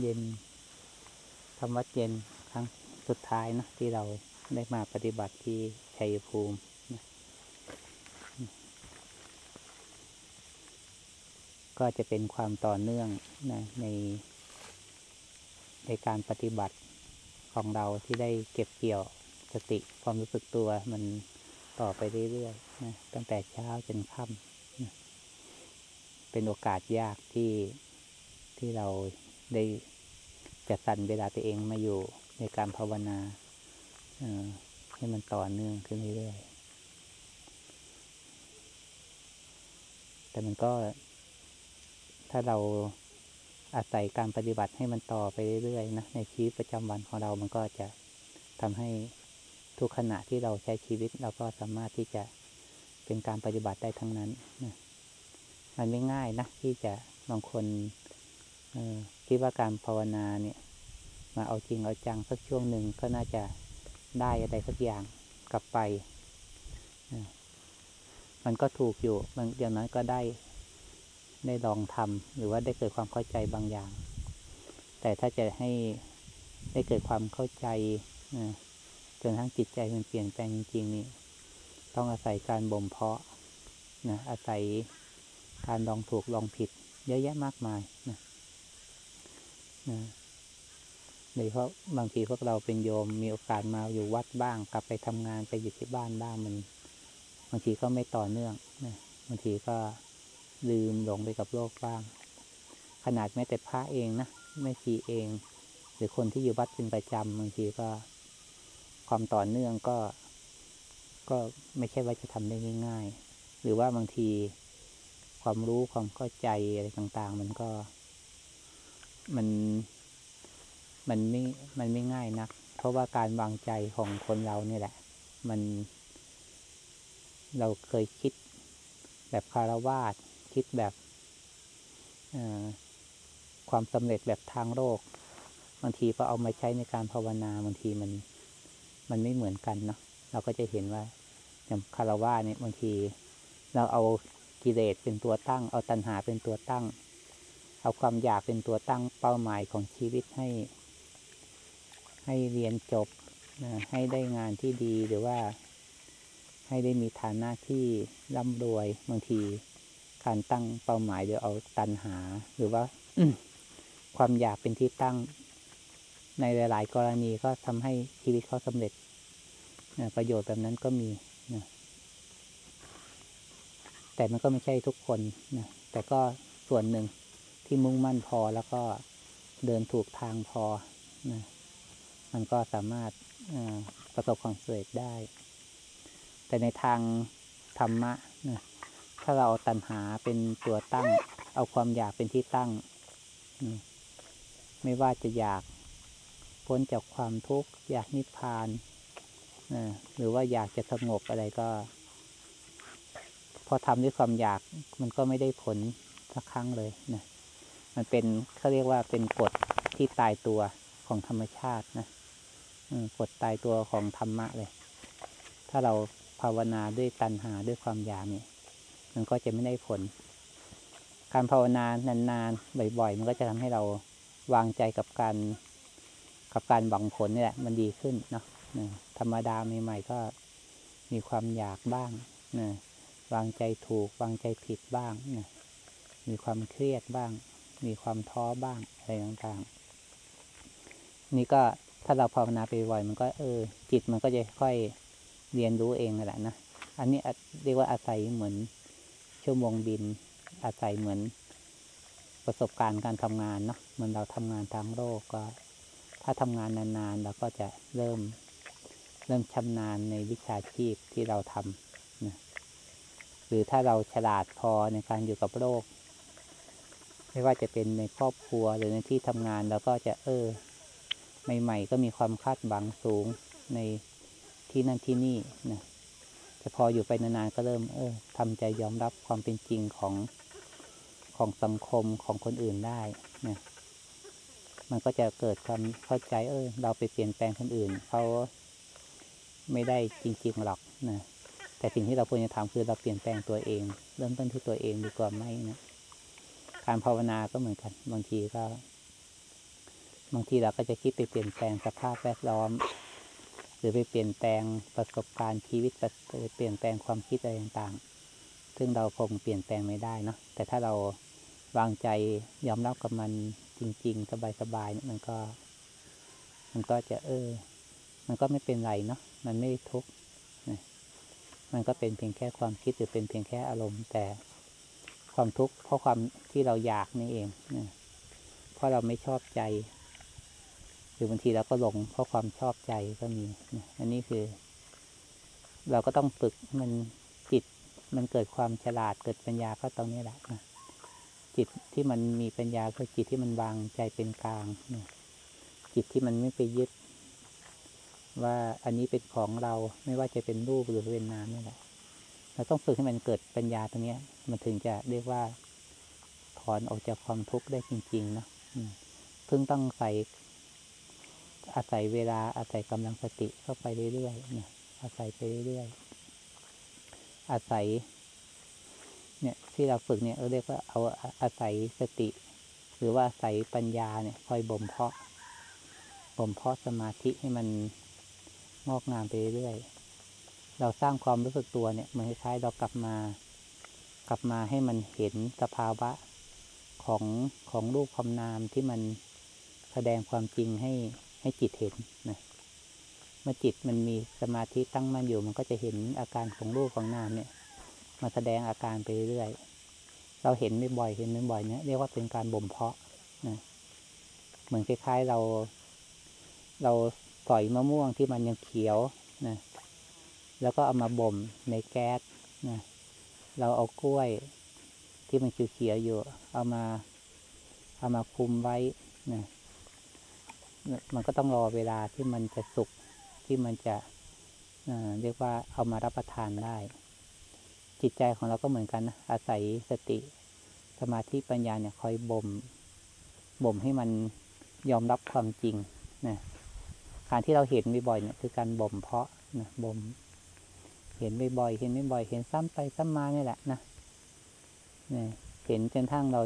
เย็นทำวัดเย็นครั้งสุดท้ายนะที่เราได้มาปฏิบัติที่ชัยภูมินะก็จะเป็นความต่อเนื่องนะใน ในการปฏิบัติของเราที่ได้เก็บเกี่ยวสติความรู้สึกตัวมันต่อไปเรื่อยๆนะตั้งแต่เช้าจนค่ำนะเป็นโอกาสยากที่ที่เรา ได้จัดสรรเวลาตัวเองมาอยู่ในการภาวนาอให้มันต่อเนื่องขึ้นเรื่อยๆ แต่มันก็ ถ้าเราอาศัยการปฏิบัติให้มันต่อไปเรื่อยๆนะในชีวิตประจำวันของเรา มันก็จะทำให้ทุกขณะที่เราใช้ชีวิต เราก็สามารถที่จะเป็นการปฏิบัติได้ทั้งนั้นนะมันไม่ง่ายนะที่จะบางคนเอ คิดว่าการภาวนาเนี่ย มาเอาจริงเอาจังสักช่วงหนึ่งก็น่าจะได้อะไรสักอย่างกลับไป มันก็ถูกอยู่บางอย่างน้อยก็ได้ได้ลองทำหรือว่าได้เกิดความเข้าใจบางอย่าง แต่ถ้าจะให้ได้เกิดความเข้าใจจนทั้งจิตใจมันเปลี่ยนแปลงจริงๆนี่ต้องอาศัยการบ่มเพาะนะอาศัยการลองถูกลองผิด เยอะแยะมากมายนะ นะโดยเฉพาะบางทีพวกเราเป็นโยมมีโอกาสมาอยู่วัดบ้าง กลับไปทำงานไปอยู่ที่บ้านบ้างมัน บางทีก็ไม่ต่อเนื่องนะบางทีก็ลืมหลงไปกับโลกบ้าง ขนาดแม้แต่พระเองนะแม่ชีเอง หรือคนที่อยู่วัดเป็นประจำบางทีก็ความต่อเนื่องก็ ก็ไม่ใช่ว่าจะทำได้ง่าย ๆ หรือว่าบางทีความรู้ความเข้าใจอะไรต่าง ๆ มันก็ มันมันไม่มันไม่ง่ายนัก เพราะว่าการวางใจของคนเราเนี่ยแหละ มัน เราเคยคิดแบบคารวาสคิดแบบความสำเร็จแบบทางโลกบางทีพอเอามาใช้ในการภาวนาบางทีมันมันไม่เหมือนกันเนาะเราก็จะเห็นว่าอย่างคารวาสเนี่ยบางที เราเอากิเลสเป็นตัวตั้ง เอาตัณหาเป็นตัวตั้ง เอาความอยากเป็นตัวตั้งเป้าหมายของชีวิตให้ ให้เรียนจบนะให้ได้งานที่ดีหรือว่า ให้ได้มีฐานะที่ร่ำรวยบางที การตั้งเป้าหมายโดยเอาตัณหา หรือว่าความอยากเป็นที่ตั้ง ในหลาย ๆ กรณีก็ทำให้ชีวิตเขาสำเร็จนะประโยชน์แบบนั้นก็มีนะแต่มันก็ไม่ใช่ทุกคนนะแต่ก็ส่วนหนึ่ง ที่มุ่งมั่นพอแล้วก็เดินถูกทางพอนะมันก็สามารถประสบความสำเร็จได้ แต่ในทางธรรมะนะถ้าเราเอาตัณหาเป็นตัวตั้ง เอาความอยากเป็นที่ตั้งนะไม่ว่าจะอยากพ้นจากความทุกข์ อยากนิพพานนะหรือว่าอยากจะสงบอะไรก็ พอทำด้วยความอยากมันก็ไม่ได้ผลสักครั้งเลยนะ มันเป็นเขาเรียกว่าเป็นกฎที่ตายตัวของธรรมชาตินะกฎตายตัวของธรรมะเลย ถ้าเราภาวนาด้วยตัณหาด้วยความอยากเนี่ยมันก็จะไม่ได้ผล การภาวนานานๆบ่อย ๆ มันก็จะทำให้เราวางใจกับการกับการหวังผลนี่แหละ มันดีขึ้นเนาะธรรมดาใหม่ๆก็มีความอยากบ้างนะวางใจถูก วางใจผิดบ้างนะมีความเครียดบ้าง มีความท้อบ้างอะไรต่างๆ นี่ก็ถ้าเราภาวนาไปบ่อยมันก็เออ จิตมันก็จะค่อยเรียนรู้เองนั่แหละนะ อันนี้เรียกว่าอาศัยเหมือนชั่วโมงบิน อาศัยเหมือนประสบการณ์การทำงานเนาะเหมือนเราทำงานทางโลกก็ ถ้าทำงานนานๆเราก็จะเริ่มเริ่มชำนาญในวิชาชีพที่เราทำนะหรือถ้าเราฉลาดพอในการอยู่กับโลก ไม่ว่าจะเป็นในครอบครัวหรือในที่ทำงานเราก็จะเออ ใหม่ๆ ก็มีความคาดหวังสูงในที่นั่นที่นี่นะแต่พออยู่ไปนานๆก็เริ่ม เออทำใจยอมรับความเป็นจริงของของสังคมของคนอื่นได้นะมันก็จะเกิดความเข้าใจ เออ เราไปเปลี่ยนแปลงคนอื่นเขาไม่ได้จริงๆหรอกนะแต่สิ่งที่เราควรจะทำคือเราเปลี่ยนแปลงตัวเอง เริ่มต้นที่ตัวเองดีกว่าไหมนะ การภาวนาก็เหมือนกัน บางทีก็ บางทีเราก็จะคิดไปเปลี่ยนแปลงสภาพแวดล้อม หรือไปเปลี่ยนแปลงประสบการณ์ชีวิตไปเปลี่ยนแปลงความคิดอะไรต่างๆ ซึ่งเราคงเปลี่ยนแปลงไม่ได้เนาะแต่ถ้าเราวางใจยอมรับกับมันจริง ๆ สบายๆเนี่ยมันก็ มันก็จะเออ มันก็ไม่เป็นไรเนาะมันไม่ทุกข์มันก็เป็นเพียงแค่ความคิดหรือเป็นเพียงแค่อารมณ์ แต่ ความทุกข์เพราะความที่เราอยากนี่เองเพราะเราไม่ชอบใจ หรือบางทีเราก็หลงเพราะความชอบใจก็มี อันนี้คือ เราก็ต้องฝึกมันจิต มันเกิดความฉลาดเกิดปัญญาก็ตรงนี้แหละนะจิตที่มันมีปัญญาคือจิตที่มันวางใจเป็นกลางจิตที่มันไม่ไปยึด ว่าอันนี้เป็นของเราไม่ว่าจะเป็นรูปหรือเป็นนามนี่แหละ เราต้องฝึกให้มันเกิดปัญญาตรงนี้มันถึงจะเรียกว่าถอนออกจากความทุกข์ได้จริงๆนะเพิ่งต้องใส่อาศัยเวลาอาศัยกำลังสติเข้าไปเรื่อยๆเนี่ย อาศัยไปเรื่อยๆอาศัย เนี่ย ที่เราฝึกเนี่ยเราเรียกว่าเอาอาศัยสติ หรือว่าอาศัยปัญญาเนี่ย คอยบ่มเพาะบ่มเพาะสมาธิให้มันงอกงามไปเรื่อยๆ เราสร้างความรู้สึกตัวเนี่ยเหมือนคล้ายๆเรากลับมา กลับมาให้มันเห็นสภาวะของของรูปความนามที่มันแสดงความจริงให้ให้จิตเห็นนะเมื่อจิตมันมีสมาธิตั้งมั่นอยู่ มันก็จะเห็นอาการของรูปของนามเนี่ย มาแสดงอาการไปเรื่อยเราเห็นไม่บ่อยเห็นไม่บ่อยเนี่ยเรียกว่าเป็นการบ่มเพาะนะเหมือนคล้ายๆเรา เราสอยมะม่วงที่มันยังเขียวนะ แล้วก็เอามาบ่มในแก๊สนะเราเอากล้วยที่มันเขียวๆอยู่ เอามา เอามาคุมไว้นะมันก็ต้องรอเวลาที่มันจะสุกที่มันจะเเรียกว่าเอามารับประทานได้ จิตใจของเราก็เหมือนกันนะอาศัยสติ สมาธิปัญญาเนี่ยคอยบ่มบ่มให้มันยอมรับความจริงนะการที่เราเห็นบ่อยๆเนี่ยคือการบ่มเพาะนะบ่ม เห็นบ่อยๆเห็นบ่อยๆเห็นซ้ำไปซ้ำมาเนี่ยแหละนะเนี่ยเห็นจนทั้งเรา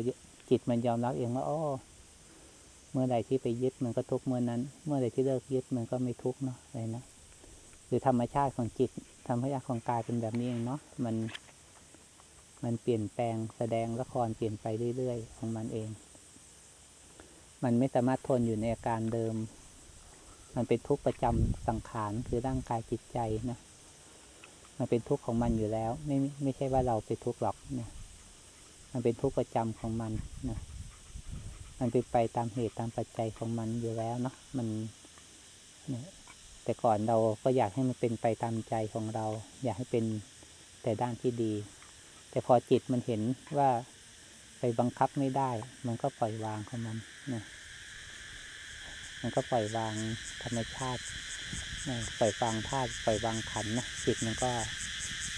จิตมันยอมรับเองว่าอ๋อเมื่อใดที่ไปยึดมันก็ทุกเมื่อนั้น เมื่อใดที่เลิกยึดมันก็ไม่ทุกเนาะอะไรนะหรือธรรมชาติของจิตธรรมชาติของกายเป็นแบบนี้เองเนาะมัน มันเปลี่ยนแปลงแสดงละครเปลี่ยนไปเรื่อยๆ ของมันเอง มันไม่สามารถทนอยู่ในอาการเดิม มันเป็นทุกข์ประจำสังขารคือร่างกายจิตใจนะ มันเป็นทุกข์ของมันอยู่แล้ว ไม่ไม่ใช่ว่าเราไปทุกข์หรอกนะมันเป็นทุกข์ประจำของมันนะมันเป็นไปตามเหตุตามปัจจัยของมันอยู่แล้วเนาะมันแต่ก่อนเราก็อยากให้มันเป็นไปตามใจของเรา อยากให้เป็นแต่ด้านที่ดี แต่พอจิตมันเห็นว่าไปบังคับไม่ได้ มันก็ปล่อยวางของมันนะมันก็ปล่อยวางธรรมชาติ ปล่อยวางธาตุปล่อยวางขันนะจิตมันก็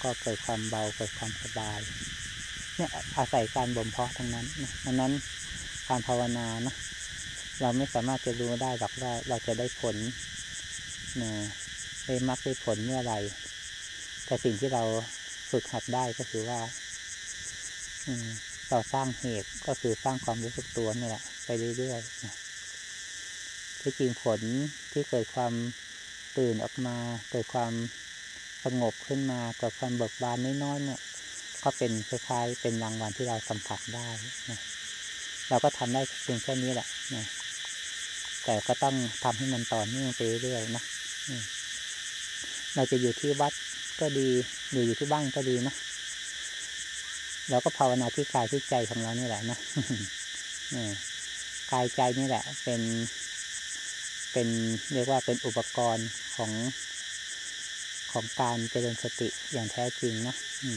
ก็เกิดความเบาเกิดความสบาย เนี่ยอาศัยการบ่มเพาะทั้งนั้นนะดังนั้นการภาวนานะเราไม่สามารถจะรู้ได้หรอกว่าเราจะได้ผลนะได้มรรคได้ผลเมื่อไหร่แต่สิ่งที่เราฝึกหัดได้ก็คือว่าอืมเราสร้างเหตุก็คือสร้างความรู้สึกตัวนี่แหละไปเรื่อยๆนะที่จริงผลที่เกิดความ ตื่นออกมาเกิดความสงบขึ้นมาเกิดความเบิกบานน้อยๆเนี่ยก็เป็นคล้ายๆเป็นรางวัลที่เราสัมผัสได้นะเราก็ทำได้เพียงแค่นี้แหละนะแต่ก็ต้องทำให้มันต่อเนื่องไปเรื่อยๆนะเราจะอยู่ที่วัดก็ดีหรืออยู่ที่บ้านก็ดีนะเราก็ภาวนาที่กายที่ใจของเรานี่แหละนะนี่กายใจนี่แหละ เป็น เป็นเรียกว่าเป็นอุปกรณ์ของของการเจริญสติอย่างแท้จริงนะอื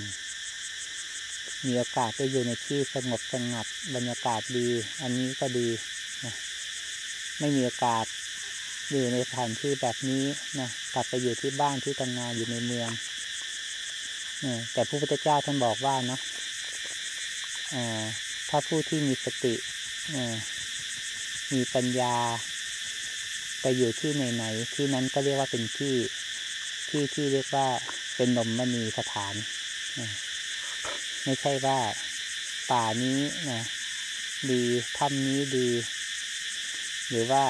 มีโอกาสได้อยู่ในที่สงบสงัดบรรยากาศดี อันนี้ก็ดีนะไม่มีโอกาสอยู่ในสถานที่แบบนี้นะกลับไปอยู่ที่บ้านที่ทำงานอยู่ในเมืองนะแต่พระพุทธเจ้าท่านบอกว่าเนาะอถ้าผู้ที่มีสติมีปัญญา ไปอยู่ที่ไหนๆที่นั้นก็เรียกว่าเป็นที่ที่ที่เรียกว่าเป็นนมมณีสถาน ไม่ใช่ว่าป่านี้นะดีถ้ำนี้ดี หรือว่า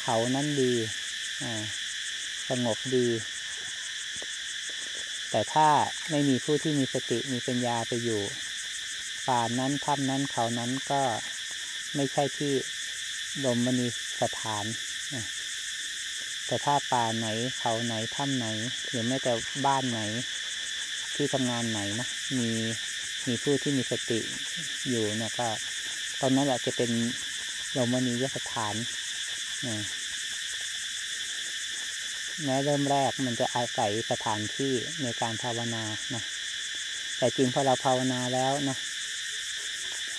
เขานั้นดีสงบดี แต่ถ้าไม่มีผู้ที่มีสติมีปัญญาไปอยู่ ป่านั้นถ้ำนั้นเขานั้นก็ไม่ใช่ที่ลมมณี สถาน แต่ถ้าป่าไหนเขาไหนถ้ำไหน หรือแม้แต่บ้านไหน ที่ทำงานไหนนะมีมีผู้ที่มีสติอยู่นะก็ ตอนนั้นแหละจะเป็นลมมณียสถานนะแม้เริ่มแรกมันจะอาศัยสถานที่ในการภาวนานะแต่จริงพอเราภาวนาแล้วนะ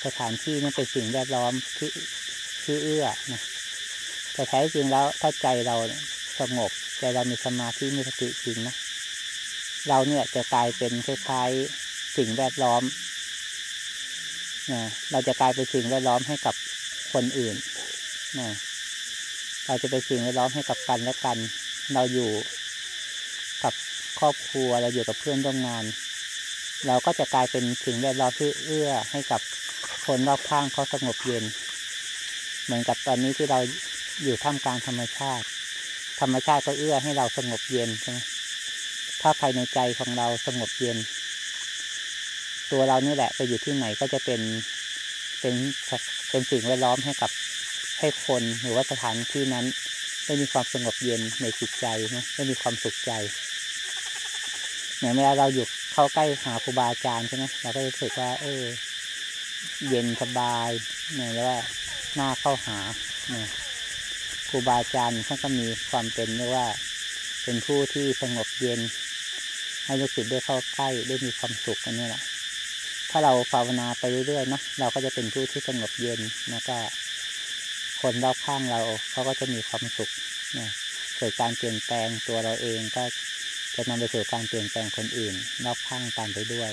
สถานที่นั้นเป็นสิ่งแวดล้อมที่ที่เอื้อนะ แต่แท้จริงแล้วถ้าใจเราสงบใจเรามีสมาธิมีสติจริงนะเราเนี่ยจะกลายเป็นคล้ายๆสิ่งแวดล้อมนะเราจะกลายเป็นสิ่งแวดล้อมให้กับคนอื่นนะเราจะเป็นสิ่งแวดล้อมให้กับกันและกัน เราอยู่กับครอบครัวเราอยู่กับเพื่อนร่วมงาน เราก็จะกลายเป็นสิ่งแวดล้อมที่เอื้อให้กับคนรอบข้างเขาสงบเย็น เหมือนกับตอนนี้ที่เรา อยู่ท่ามกลางธรรมชาติ ธรรมชาติก็เอื้อให้เราสงบเย็นใช่ไหมถ้าภายในใจของเราสงบเย็น ตัวเรานี่แหละไปอยู่ที่ไหนก็จะเป็นเป็นเป็นสิ่งแวดล้อมให้กับให้คนหรือว่าสถานที่นั้นได้มีความสงบเย็นในจิตใจนะได้มีความสุขใจอย่างเวลาเราอยู่เข้าใกล้หาครูบาอาจารย์ใช่ไหมเราก็จะรู้สึกว่า เออ เย็นสบายเนี่ยแล้วว่าหน้าเข้าหาเนี่ย ครูบาอาจารย์ท่านก็มีความเป็นเรียกว่า เป็นผู้ที่สงบเย็น ให้ลูกศิษย์ได้เข้าใกล้ได้มีความสุขอันนี้แหละถ้าเราภาวนาไปเรื่อยๆนะเราก็จะเป็นผู้ที่สงบเย็นแล้วก็ คนรอบข้างเราเขาก็จะมีความสุขนะเกิดการเปลี่ยนแปลงตัวเราเองก็จะนำไปสู่การเปลี่ยนแปลงคนอื่นรอบข้างตามไปด้วย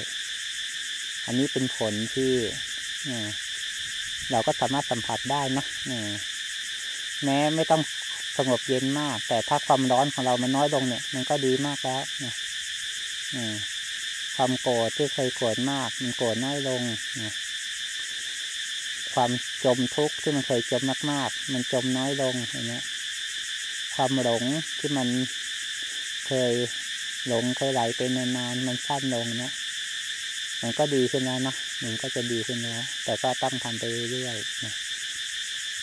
อันนี้เป็นผลที่เราก็สามารถสัมผัสได้นะ แม้ไม่ต้องสงบเย็นมาก แต่ถ้าความร้อนของเรามันน้อยลงเนี่ย มันก็ดีมากแล้วนะความโกรธที่เคยโกรธมาก มันโกรธน้อยลงนะความจมทุกข์ที่มันเคยจมมาก ๆ มันจมน้อยลงอย่างเงี้ยความหลงที่มันเคยหลงเคยไหลเป็นนานๆมันสั้นลงเนะมันก็ดีขึ้นแล้วเนาะมันก็จะดีขึ้นแล้วแต่ก็ต้องทำไปเรื่อยๆนะ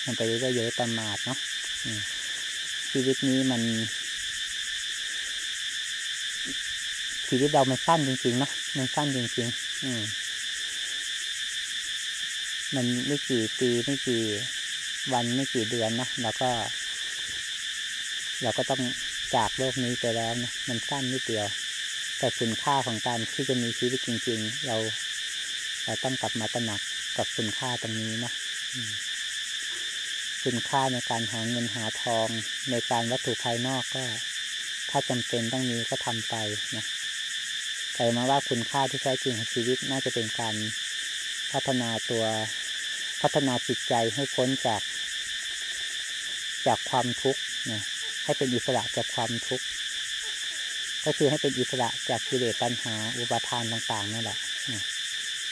ทำไปเรื่อยๆอย่าได้ประมาทเนาะชีวิตนี้มัน ชีวิตเรามันสั้นจริงๆเนาะมันสั้นจริงๆอืมมันไม่กี่ปีไม่กี่วันไม่กี่เดือนนะเราก็ เราก็ต้องจากโลกนี้ไปแล้วนะมันสั้นนิดเดียว แต่คุณค่าของการที่จะมีชีวิตจริง ๆ เรา เราต้องกลับมาตระหนักกับคุณค่าตรงนี้นะ คุณค่าในการหาเงินหาทองในการวัตถุภายนอกก็ ถ้าจำเป็นต้องมีก็ทำไปนะแต่มาว่าคุณค่าที่แท้จริงของชีวิตน่าจะเป็นการพัฒนาตัวพัฒนาจิตใจให้พ้นจาก จากความทุกข์นะให้เป็นอิสระจากความทุกข์ก็คือให้เป็นอิสระจากกิเลสตัณหา อุปาทานต่างๆนั่นแหละ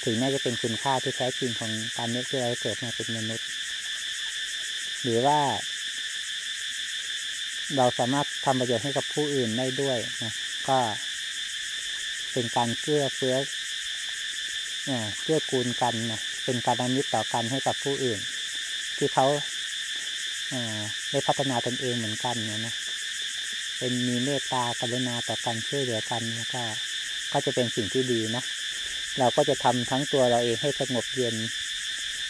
ถึงแม้จะเป็นคุณค่าที่แท้จริงของการนี้ที่เราเกิดมาเป็นมนุษย์ หรือว่าเราสามารถทำประโยชน์ให้กับผู้อื่นได้ด้วยนะก็เป็นการเกื้อเฟื้อเกื้อกูลกันนะเป็นการอนิมิตต่อกันให้กับผู้อื่น ที่เขาได้พัฒนาตนเองเหมือนกันนี่ยนะเป็นมีเมตตากรุณาต่อกันช่วยเหลือกันแล้วก็ก็จะเป็นสิ่งที่ดีนะเราก็จะทำทั้งตัวเราเองให้สงบเย็น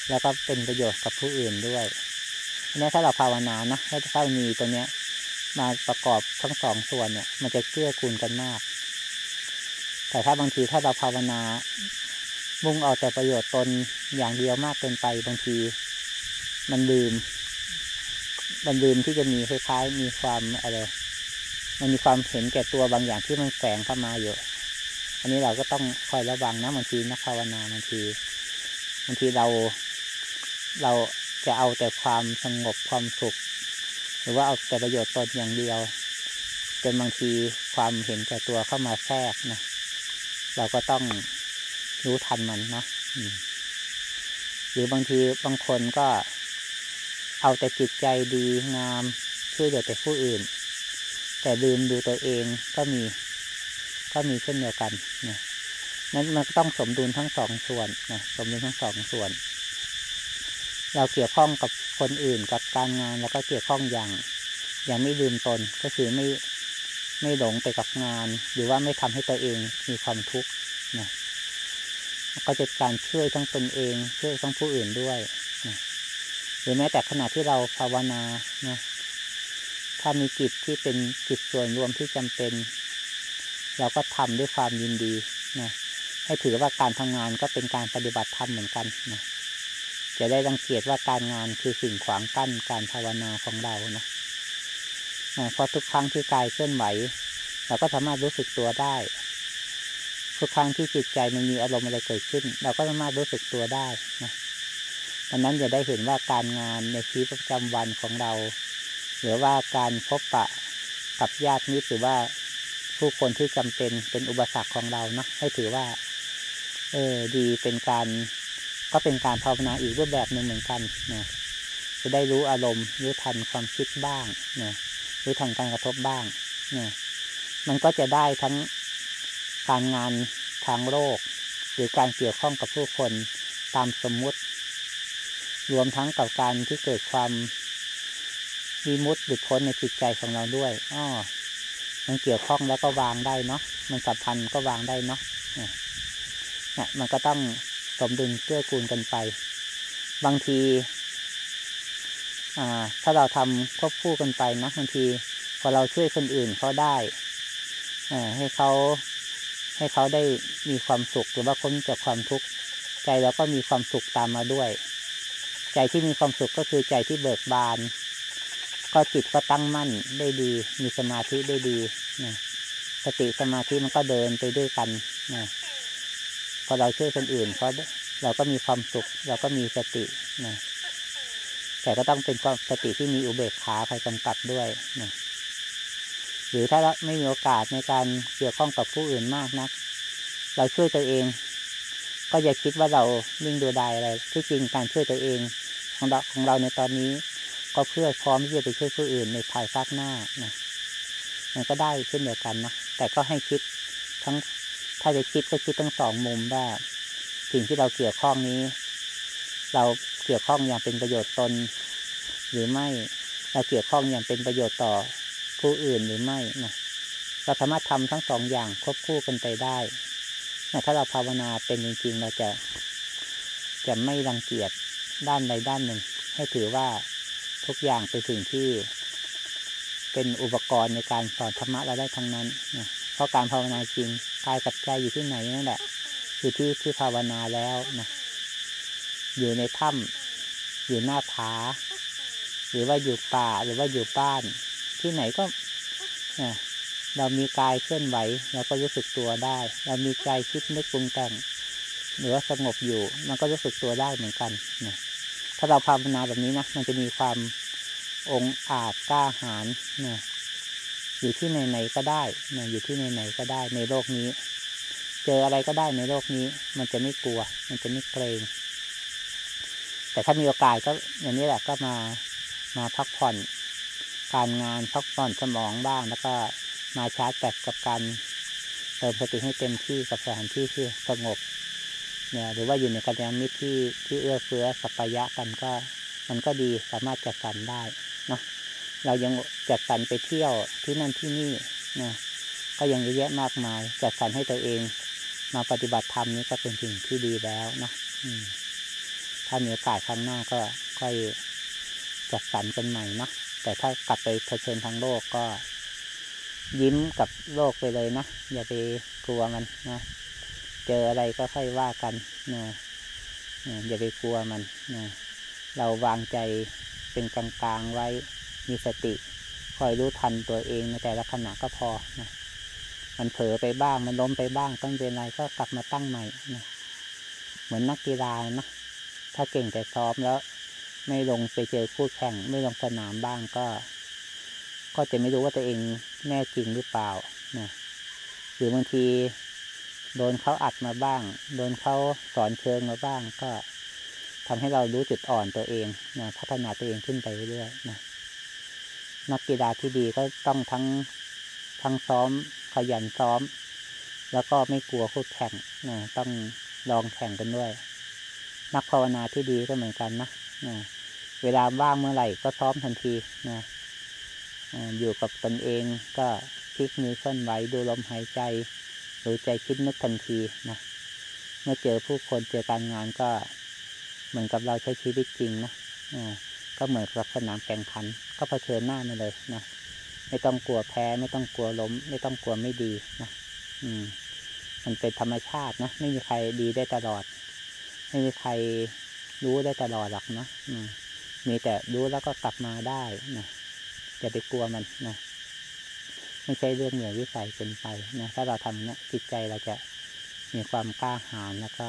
แล้วก็เป็นประโยชน์กับผู้อื่นด้วย เนี่ถ้าเราภาวนานะถ้าถ้ามีตัวเนี้ย มาประกอบทั้งสองส่วนเนี่ย มันจะเกื้อกูลกันมาก แต่ถ้าบางทีถ้าเราภาวนา มุ่งเอาแต่ประโยชน์ตนอย่างเดียวมากเกินไปบางที มันลืม มันลืมที่จะมีคล้ายๆ มีความอะไรมันมีความเห็นแก่ตัวบางอย่างที่มันแฝงเข้ามาอยู่ อันนี้เราก็ต้องคอยระวังนะบางทีนักภาวนาบางทีบางทีเรา เรา จะเอาแต่ความสงบความสุข หรือว่าเอาแต่ประโยชน์ตนอย่างเดียวจนบางทีความเห็นแก่ตัวเข้ามาแทรกนะเราก็ต้องรู้ทันมันเนาะหรือบางทีบางคนก็เอาแต่จิตใจดีงามช่วยเหลือแต่ผู้อื่น แต่ลืมดูตัวเองก็มี ก็มีเช่นเดียวกันนะนั้นมันต้องสมดุลทั้งสองส่วนนะสมดุลทั้งสองส่วน เราเกี่ยวข้องกับคนอื่นกับการงานแล้วก็เกี่ยวข้องอย่าง อย่างไม่ลืมตนก็คือไม่ไม่หลงไปกับงาน หรือว่าไม่ทำให้ตัวเองมีความทุกข์นะก็จะการช่วยทั้งตนเองช่วยทั้งผู้อื่นด้วยนะหรือแม้แต่ขณะที่เราภาวนานะถ้ามีจิตที่เป็นจิตส่วนรวมที่จำเป็น เราก็ทำด้วยความยินดีนะให้ถือว่าการทำงานก็เป็นการปฏิบัติธรรมเหมือนกันนะ จะได้รังเกียจว่าการงานคือสิ่งขวางกั้นการภาวนาของเรานะนะเพราะทุกครั้งที่กายเคลื่อนไหวเราก็สามารถรู้สึกตัวได้ ทุกครั้งที่จิตใจมันมีอารมณ์อะไรเกิดขึ้น เราก็สามารถรู้สึกตัวได้นะดังนั้นจะได้เห็นว่าการงานในชีวิตประจำวันของเรา หรือว่าการพบปะกับญาติมิตรหรือว่าผู้คนที่จำเป็นเป็นอุปสรรคของเราเนาะให้ถือว่า เออดีเป็นการ ก็เป็นการภาวนาอีกรูปแบบหนึ่งเหมือนกันนะจะได้รู้อารมณ์รู้ทันความคิดบ้างนะรู้ทันการกระทบบ้างนะมันก็จะได้ทั้งการงานทางโลก หรือการเกี่ยวข้องกับผู้คนตามสมมุติ รวมทั้งกับการที่เกิดความวิมุตติหลุดพ้นในจิตใจของเราด้วยอ้อมันเกี่ยวข้องแล้วก็วางได้เนาะมันสัมพันธ์ก็วางได้เนาะเนี่ยมันก็ต้อง สมดุลเกื้อกูลกันไป บางทีถ้าเราทำควบคู่กันไปนะบางทีพอเราช่วยคนอื่นเขาได้ให้เขาให้เขาได้มีความสุขหรือว่าพ้นจากความทุกข์ใจเราก็มีความสุขตามมาด้วย ใจที่มีความสุขก็คือใจที่เบิกบาน ก็จิตก็ตั้งมั่นได้ดี มีสมาธิได้ดีนะสติสมาธิมันก็เดินไปด้วยกันนะ พอเราช่วยคนอื่นเพราะเราก็มีความสุข เราก็มีสตินะแต่ก็ต้องเป็นความสติที่มีอุเบกขาคอยกำกับด้วยนะหรือถ้าเราไม่มีโอกาสในการเกี่ยวข้องกับผู้อื่นมากนะัก เราช่วยตัวเอง ก็อย่าคิดว่าเรานิ่งดูดายอะไรที่จริงการช่วยตัวเองของเราของเราในตอนนี้ ก็เพื่อพร้อมที่จะไปช่วยผู้อื่นในภายภาคหน้านะมันก็ได้เช่นเดียวกันนะแต่ก็ให้คิดทั้ง ถ้าจะคิดก็คิดทั้งสองมุมว่าสิ่งที่เราเกี่ยวข้องนี้ เราเกี่ยวข้องอย่างเป็นประโยชน์ตน หรือไม่เราเกี่ยวข้องอย่างเป็นประโยชน์ต่อผู้อื่นหรือไม่นะเราสามารถทำทั้งสองอย่างควบคู่กันไปได้นะถ้าเราภาวนาเป็นจริงๆ เราจะจะไม่รังเกียจด้านใดด้านหนึ่ง ให้ถือว่าทุกอย่างเป็นสิ่งที่ เป็นอุปกรณ์ในการสอนธรรมะเราได้ทั้งนั้นนะเพราะการภาวนาจริง กายกับใจอยู่ที่ไหนนั่นแหละอยู่ที่ที่ภาวนาแล้วนะอยู่ในถ้ำอยู่หน้าผาหรือว่าอยู่ป่าหรือว่าอยู่บ้าน ที่ไหนก็นะเรามีกายเคลื่อนไหวเราก็รู้สึกตัวได้ เรามีใจคิดนึกปรุงแต่งหรือว่าสงบอยู่ มันก็รู้สึกตัวได้เหมือนกันนะถ้าเราภาวนาแบบนี้นะมันจะมีความองอาจกล้าหาญนะ อยู่ที่ไหนๆก็ได้นะอยู่ที่ไหนๆก็ได้ในโลกนี้ เจออะไรก็ได้ในโลกนี้ มันจะไม่กลัว มันจะไม่เกรง แต่ถ้ามีโอกาสก็อย่างนี้แหละก็มามาพักผ่อน การงานพักผ่อนสมองบ้าง แล้วก็มาชาร์จแบตกับการเติมสติให้เต็มที่กับสถานที่ที่สงบเนี่ยหรือว่าอยู่ในกัลยาณมิตรที่ที่เอื้อเฟื้อสัพยะกันก็ มันก็ดีสามารถจัดสรรได้เนาะ เรายังจัดสรรไปเที่ยวที่นั่นที่นี่นะก็ยังเยอะแยะมากมาย จัดสรรให้ตัวเองมาปฏิบัติธรรมนี้ก็เป็นสิ่งที่ดีแล้วเนาะถ้ามีโอกาสครั้งหน้าก็ค่อยจัดสรรกันใหม่เนาะแต่ถ้ากลับไปเผชิญทางโลกก็ ยิ้มกับโลกไปเลยนะอย่าไปกลัวมันนะเจออะไรก็ค่อยว่ากันนะอย่าไปกลัวมันนะเราวางใจเป็นกลางๆไว้ มีสติคอยรู้ทันตัวเองในแต่ละขณะก็พอนะมันเผลอไปบ้างมันล้มไปบ้างต้องเป็นไรก็กลับมาตั้งใหม่นะเหมือนนักกีฬานะถ้าเก่งแต่ซ้อมแล้ว ไม่ลงไปเจอคู่แข่ง ไม่ลงสนามบ้างก็ ก็จะไม่รู้ว่าตัวเองแน่จริงหรือเปล่านะหรือบางที โดนเขาอัดมาบ้าง โดนเขาสอนเชิงมาบ้างก็ทำให้เรารู้จุดอ่อนตัวเองนะพัฒนาตัวเองขึ้นไปเรื่อยๆนะ นักกีฬาที่ดีก็ต้องทั้งทั้งซ้อมขยันซ้อม แล้วก็ไม่กลัวคู่แข่งนะต้องลองแข่งกันด้วย นักภาวนาที่ดีก็เหมือนกันนะนะเวลาว่างเมื่อไหร่ก็ซ้อมทันทีนะอ่าอยู่กับตนเองก็พลิกมือเคลื่อนไหวดูลมหายใจรู้ใจคิดนึกทันทีนะเมื่อเจอผู้คนเจอการงานก็เหมือนกับเราใช้ชีวิตจริงนะอ่า ก็เหมือนกับสนามแข่งขัน ก็เผชิญหน้ามาเลยนะไม่ต้องกลัวแพ้ ไม่ต้องกลัวล้ม ไม่ต้องกลัวไม่ดีนะอืม มันเป็นธรรมชาตินะไม่มีใครดีได้ตลอด ไม่มีใครรู้ได้ตลอดหรอกนะอืม มีแต่รู้แล้วก็กลับมาได้นะอย่าไปกลัวมันนะไม่ใช่เรื่องเหนือวิสัยเกินไปนะถ้าเราทำเนี่ยจิตใจเราจะมีความกล้าหาญแล้วก็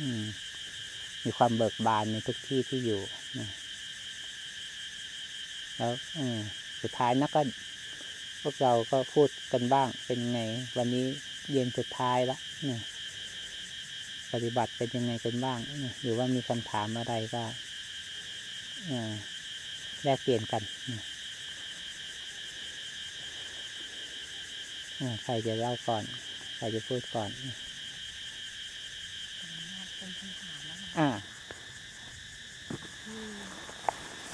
อืม มีความเบิกบานในทุกที่ที่อยู่นะ แล้วเออสุดท้ายนะก็ พวกเราก็พูดกันบ้างเป็นไง วันนี้เย็นสุดท้ายละนะปฏิบัติเป็นยังไงกันบ้างนะหรือว่ามีคำถามอะไรก็อ่าแลกเปลี่ยนกันนะอ่าใครจะเล่าก่อน ใครจะพูดก่อนเป็นคำถามแล้วค่ะอ่า ที่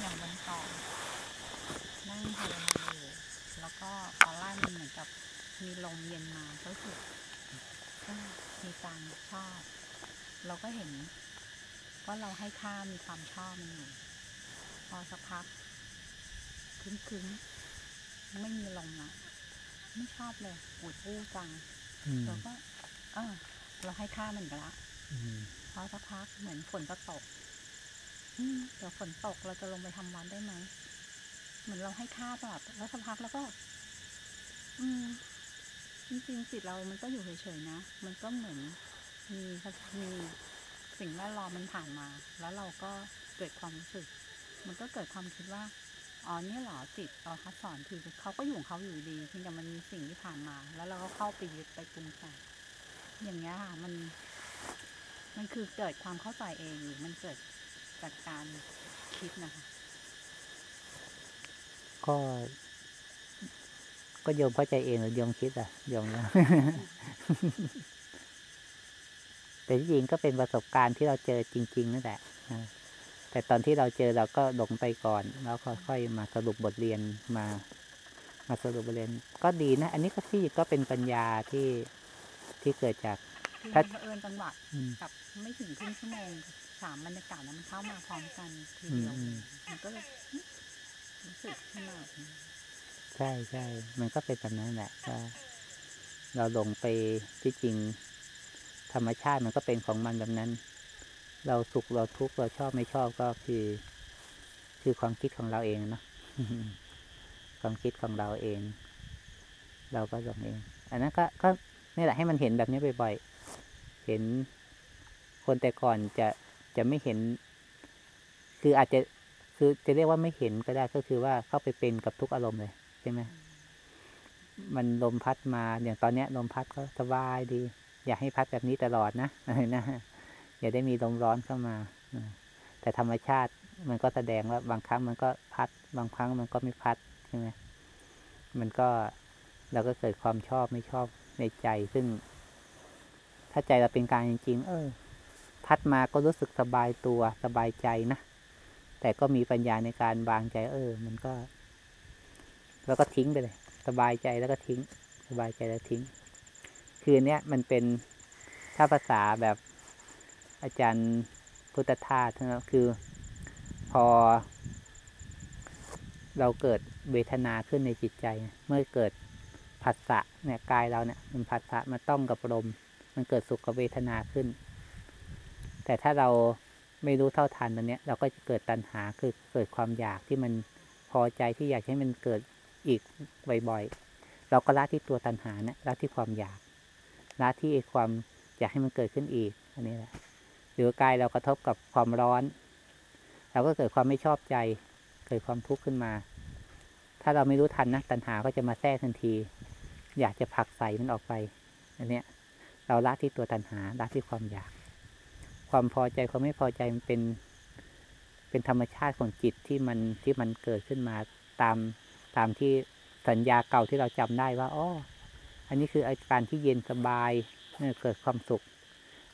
อย่างวันก่อนนั่งภาวนาอยู่แล้ว ก็ตอนแรกมันเหมือนกับมีลมเย็นมาก็รู้สึกเอ้ยมีการชอบ เราก็เห็นว่าเราให้ค่ามีความชอบมันอยู่พอสักพักคึ้งๆไม่มีลมละไม่ชอบเลยอุดอู้จังอืมเราก็ เออ เราให้ค่ามันไปละอืมพอสักพักเหมือนฝนจะตกอืมเดี๋ยวฝนตกเราจะลงไปทำวัดได้ไหม เหมือนเราให้ค่าตลอดแล้วสักพักแล้วก็ อืมจริงๆจิตเรามันก็อยู่เฉยๆนะ มันก็เหมือนมีมีสิ่งแวดล้อมมันผ่านมา แล้วเราก็เกิดความรู้สึก มันก็เกิดความคิดว่า อ๋อเนี่ยหรอจิตเราคัดสอนคือเขาก็อยู่ของเขาอยู่ดีเพียงแต่มันมีสิ่งที่ผ่านมา แล้วเราก็เข้าไปยึดไปปรุงแต่งอย่างเงี้ยค่ะมัน มันคือเกิดความเข้าใจเองหรือมันเกิดจากการคิดนะคะ ก็ ก็โยมเข้าใจเองหรือโยมคิดอะโยมนะแต่ที่จริงก็เป็นประสบการณ์ที่เราเจอจริง ๆนั่นแหละนะแต่ตอนที่เราเจอเราก็หลงไปก่อน แล้วค่อยๆมาสรุปบทเรียนมา มาสรุปบทเรียน ก็ดีนะ อันนี้ก็ที่ก็เป็นปัญญาที่ที่เกิดจากคือถ้ามันเผอิญจังหวะอืมกับไม่ถึงครึ่งชั่วโมงสามบรรยากาศนั้นมันเข้ามาพร้อมกันทีอืมเดียวอืมมันก็เลย รู้สึกขนาแบบนี้ใช่ใช่ มันก็เป็นแบบนั้นแหละว่าเราหลงไปที่จริง ธรรมชาติมันก็เป็นของมันแบบนั้น เราสุขเราทุกข์เราชอบไม่ชอบก็คือ คือความคิดของเราเองเนาะความคิดของเราเอง เราก็หลงเอง อันนั้นก็ก็นี่แหละให้มันเห็นแบบนี้บ่อยๆเห็นคนแต่ก่อนจะจะไม่เห็น คืออาจจะ คือจะเรียกว่าไม่เห็นก็ได้ก็คือว่าเข้าไปเป็นกับทุกอารมณ์เลยใช่ไหมมันลมพัดมาอย่างตอนเนี้ยลมพัดก็สบายดี อยากให้พัดแบบนี้ตลอดนะนะอย่าได้มีลมร้อนเข้ามาแต่ธรรมชาติมันก็แสดงว่าบางครั้งมันก็พัด บางครั้งมันก็ไม่พัดใช่ไหมมันก็เราก็เกิดความชอบไม่ชอบในใจซึ่ง ถ้าใจเราเป็นกลางจริง ๆ เออ พัดมาก็รู้สึกสบายตัวสบายใจนะ แต่ก็มีปัญญาในการวางใจ เออ มันก็ แล้วก็ทิ้งไปเลย สบายใจแล้วก็ทิ้ง สบายใจแล้วทิ้ง คือเนี้ยมันเป็นถ้าภาษาแบบอาจารย์พุทธทาสนะคือพอ เราเกิดเวทนาขึ้นในจิตใจ เมื่อเกิดผัสสะเนี่ยกายเราเนี่ยมันผัสสะมาต้องกับลมมันเกิดสุขเวทนาขึ้น แต่ถ้าเรา ไม่รู้เท่าทันตรงเนี้ยเราก็จะเกิดตัณหาคือเกิดความอยากที่มันพอใจที่อยากให้มันเกิดอีกบ่อยๆ เราก็ละที่ตัวตัณหาเนี่ยละที่ความอยากละที่ความอยากให้มันเกิดขึ้นอีก อันนี้แหละหรือกายเรากระทบกับความร้อน เราก็เกิดความไม่ชอบใจ เกิดความทุกข์ขึ้นมา ถ้าเราไม่รู้ทันนะตัณหาก็จะมาแทรกทันที อยากจะผลักใส่มันออกไป อันเนี้ย เราละที่ตัวตัณหาละที่ความอยาก ความพอใจความไม่พอใจมันเป็น เป็นธรรมชาติของจิตที่มันที่มันเกิดขึ้นมาตามตามที่สัญญาเก่าที่เราจำได้ว่าอ๋ออันนี้คืออาการที่เย็นสบายเนี่ยเกิดความสุข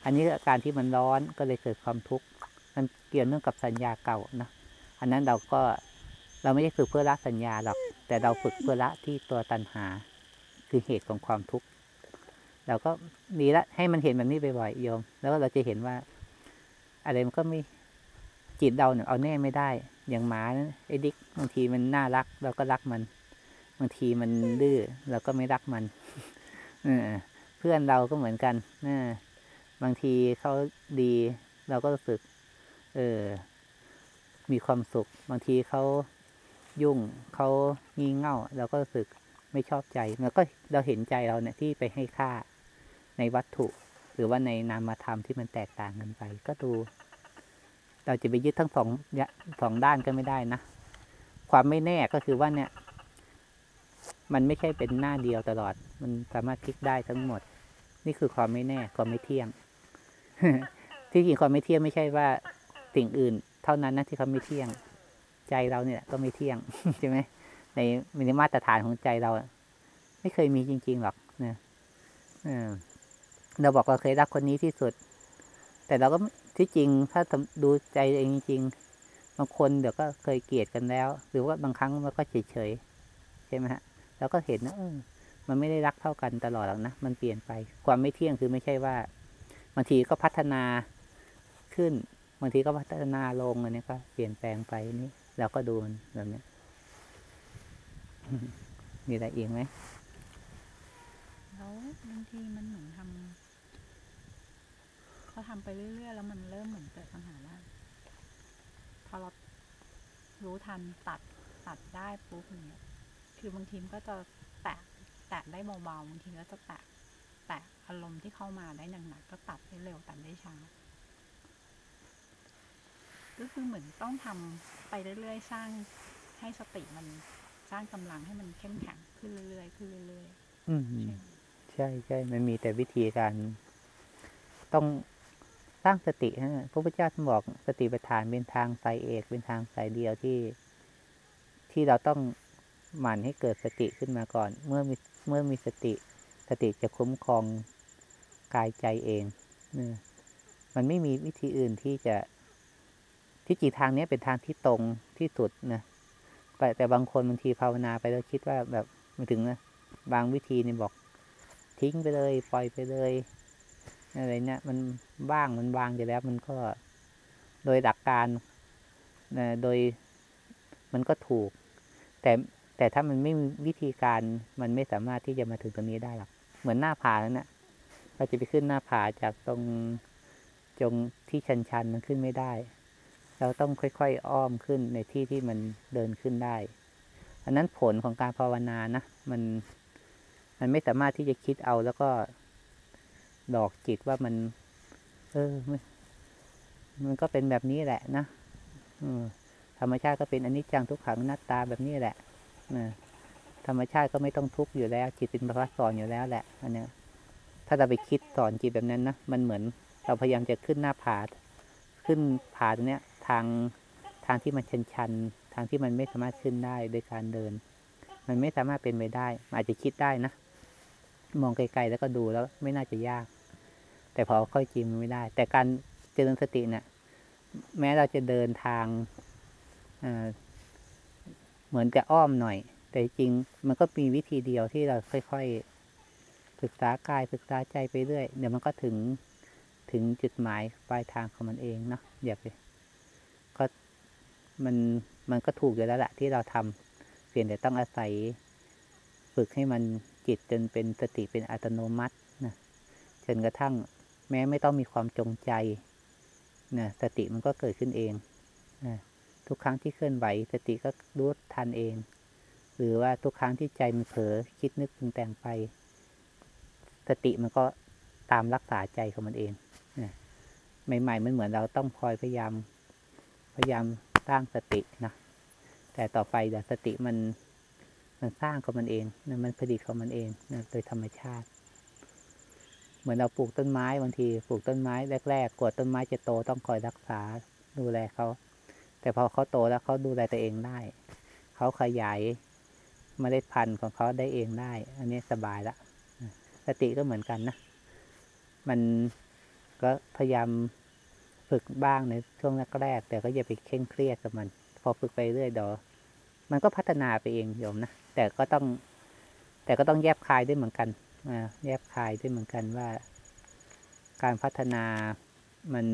อันนี้อาการที่มันร้อนก็เลยเกิดความทุกข์มันเกี่ยวเนื่องกับสัญญาเก่านะอันนั้นเราก็เราไม่ได้ฝึกเพื่อละสัญญาหรอกแต่เราฝึกเพื่อละที่ตัวตัณหา คือเหตุของความทุกข์เราก็มีละให้มันเห็นแบบนี้บ่อยๆโยม แล้วเราจะเห็นว่า อะไรมันก็ไม่จิตเราเนี่ยเอาแน่ไม่ได้ อย่างหมานะไอ้ดิกบางทีมันน่ารัก เราก็รักมัน บางทีมันดื้อเราก็ไม่รักมันเพื่อนเราก็เหมือนกันเออบางทีเขาดี เราก็รู้สึก เออ มีความสุข บางทีเขายุ่งเขางี่เง่าเราก็รู้สึกไม่ชอบใจแล้วก็เราเห็นใจเราเนี่ยที่ไปให้ค่าในวัตถุ หรือว่าในนามธรรมที่มันแตกต่างกันไป ก็ดู เราจะไปยึดทั้งสองสองด้านก็ไม่ได้นะ ความไม่แน่ก็คือว่าเนี่ย มันไม่ใช่เป็นหน้าเดียวตลอด มันสามารถพลิกได้ทั้งหมด นี่คือความไม่แน่ความไม่เที่ยง ที่จริงความไม่เที่ยงไม่ใช่ว่าสิ่งอื่น เท่านั้นนะที่เขาไม่เที่ยง ใจเราเนี่ยก็ไม่เที่ยงใช่ไหมในในมาตรฐานของใจเรา ไม่เคยมีจริง ๆ หรอกนะเออ เราบอกเราเคยรักคนนี้ที่สุด แต่เราก็ที่จริงถ้าดูใจเองจริงบางคนเดี๋ยวก็เคยเกลียดกันแล้ว หรือว่าบางครั้งมันก็เฉยๆใช่ไหมฮะเราก็เห็นนะมันไม่ได้รักเท่ากันตลอดหรอกนะ มันเปลี่ยนไป ความไม่เที่ยงคือไม่ใช่ว่าบางทีก็พัฒนาขึ้นบางทีก็พัฒนาลงอันนี้ก็เปลี่ยนแปลงไปนี่เราก็ดูมันแบบนี้มีอะไรอีกไหมแล้วบางทีมันเหมือนทำ พอทำไปเรื่อยๆ แล้วมันเริ่มเหมือนเกิดปัญหาว่าพอเรารู้ทันตัดตัดได้ปุ๊บอย่างเนี้ยคือบางทีมันก็จะแตะแตะได้เบาๆบางทีก็จะแตะแตะอารมณ์ที่เข้ามาได้หนักๆก็ตัดได้เร็วตัดได้ช้าก็คือเหมือนต้องทำไปเรื่อยๆ สร้างให้สติมันสร้างกำลังให้มันเข้มแข็งขึ้นเรื่อยๆขึ้นเรื่อยอืมๆใช่ไหมใช่ใช่มันมีแต่วิธีการต้อง สร้างสติฮะพระพุทธเจ้าท่านบอกสติปัฏฐานเป็นทางสายเอกเป็นทางสายเดียวที่ ที่เราต้องหมั่นให้เกิดสติขึ้นมาก่อน เมื่อมีเมื่อมีสติ สติจะคุ้มครองกายใจเองเนี่ยมันไม่มีวิธีอื่นที่จะที่จริงทางเนี้ยเป็นทางที่ตรงที่สุดนะแต่แต่บางคนบางทีภาวนาไปแล้วคิดว่าแบบไม่ถึงนะบางวิธีเนี่ยบอก ทิ้งไปเลย ปล่อยไปเลย อะไรเนี่ยมันว่างมันวางอยู่แล้ว มันก็โดยหลักการนะโดยมันก็ถูก แต่แต่ถ้ามันไม่มีวิธีการมันไม่สามารถที่จะมาถึงตรงนี้ได้หรอกเหมือนหน้าผานั่นนะเราจะไปขึ้นหน้าผาจากตรงจงที่ชันๆมันขึ้นไม่ได้ เราต้องค่อยๆอ้อมขึ้นในที่ที่มันเดินขึ้นได้ อันนั้นผลของการภาวนานะมัน มันไม่สามารถที่จะคิดเอาแล้วก็ หลอกจิตว่ามัน เออมันมันก็เป็นแบบนี้แหละนะธรรมชาติก็เป็นอนิจจังทุกขังหน้าตาแบบนี้แหละธรรมชาติก็ไม่ต้องทุกข์อยู่แล้ว จิตเป็นพระสอนอยู่แล้วแหละ อันเนี้ย ถ้าเราไปคิดสอนจิตแบบนั้นนะมันเหมือนเราพยายามจะขึ้นหน้าผาขึ้นผาตรงเนี้ย ทางทางที่มันชันชันทางที่มันไม่สามารถขึ้นได้โดยการเดิน มันไม่สามารถเป็นไปได้ อาจจะคิดได้นะ มองไกลๆแล้วก็ดูแล้วไม่น่าจะยาก แต่พอค่อยจริงมันไม่ได้ แต่การเจริญสติเนี่ยแม้เราจะเดินทางเอ่อเหมือนจะอ้อมหน่อย แต่จริงมันก็มีวิธีเดียวที่เราค่อยๆศึกษากายศึกษาใจไปเรื่อยเดี๋ยวมันก็ถึงถึงจุดหมายปลายทางของมันเองเนาะอย่าไปก็มันมันก็ถูกอยู่แล้วแหละที่เราทำเพียงแต่ต้องอาศัยฝึกให้มันจิตจนเป็นสติเป็นอัตโนมัตินะจนกระทั่ง แม้ไม่ต้องมีความจงใจนะสติมันก็เกิดขึ้นเองนะทุกครั้งที่เคลื่อนไหว สติก็รู้ทันเอง หรือว่าทุกครั้งที่ใจมันเผลอคิดนึกปรุงแต่งไป สติมันก็ตามรักษาใจของมันเองนะใหม่ๆมันเหมือนเราต้องคอยพยายาม พยายามสร้างสตินะแต่ต่อไปเดี๋ยวสติมันมันสร้างของมันเองนะมันผลิตของมันเองนะโดยธรรมชาติ เหมือนเราปลูกต้นไม้บางทีปลูกต้นไม้แรกๆกว่าต้นไม้จะโตต้องคอยรักษาดูแลเขา แต่พอเขาโตแล้วเขาดูแลตัวเองได้ เขาขยายเมล็ดพันธุ์ของเขาได้เองได้ อันนี้สบายละสติก็เหมือนกันนะ มันก็พยายามฝึกบ้างในช่วงแรกๆแต่ก็อย่าไปเคร่งเครียดกับมัน พอฝึกไปเรื่อยเดี๋ยวมันก็พัฒนาไปเองโยมนะ แต่ก็ต้อง แต่ก็ต้องแยบคายด้วยเหมือนกัน อ่าแยบคายด้วยเหมือนกันว่า การพัฒนามัน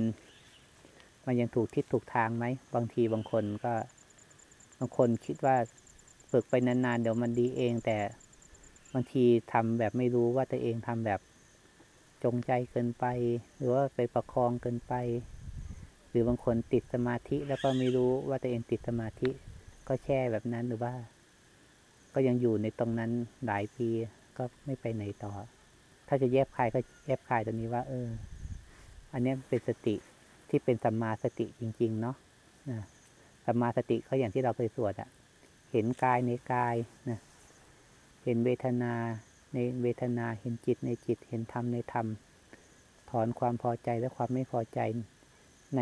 มันยังถูกทิศถูกทางไหม บางทีบางคนก็ บางคนคิดว่าฝึกไปนานๆ เดี๋ยวมันดีเอง แต่บางทีทำแบบไม่รู้ว่าตัวเองทำแบบจงใจเกินไป หรือว่าไปประคองเกินไป หรือบางคนติดสมาธิแล้วก็ไม่รู้ว่าตัวเองติดสมาธิก็แช่แบบนั้นหรือว่า ก็ยังอยู่ในตรงนั้นหลายปี ก็ไม่ไปไหนต่อ ถ้าจะแยบคายก็แยบคายตรงนี้ว่า เออ อันนี้เป็นสติที่เป็นสัมมาสติจริง ๆ เนาะนะสัมมาสติก็อย่างที่เราเคยสวดอะเห็นกายในกายนะเห็นเวทนาในเวทนาเห็นจิตในจิต เห็นธรรมในธรรม ถอนความพอใจและความไม่พอใจใน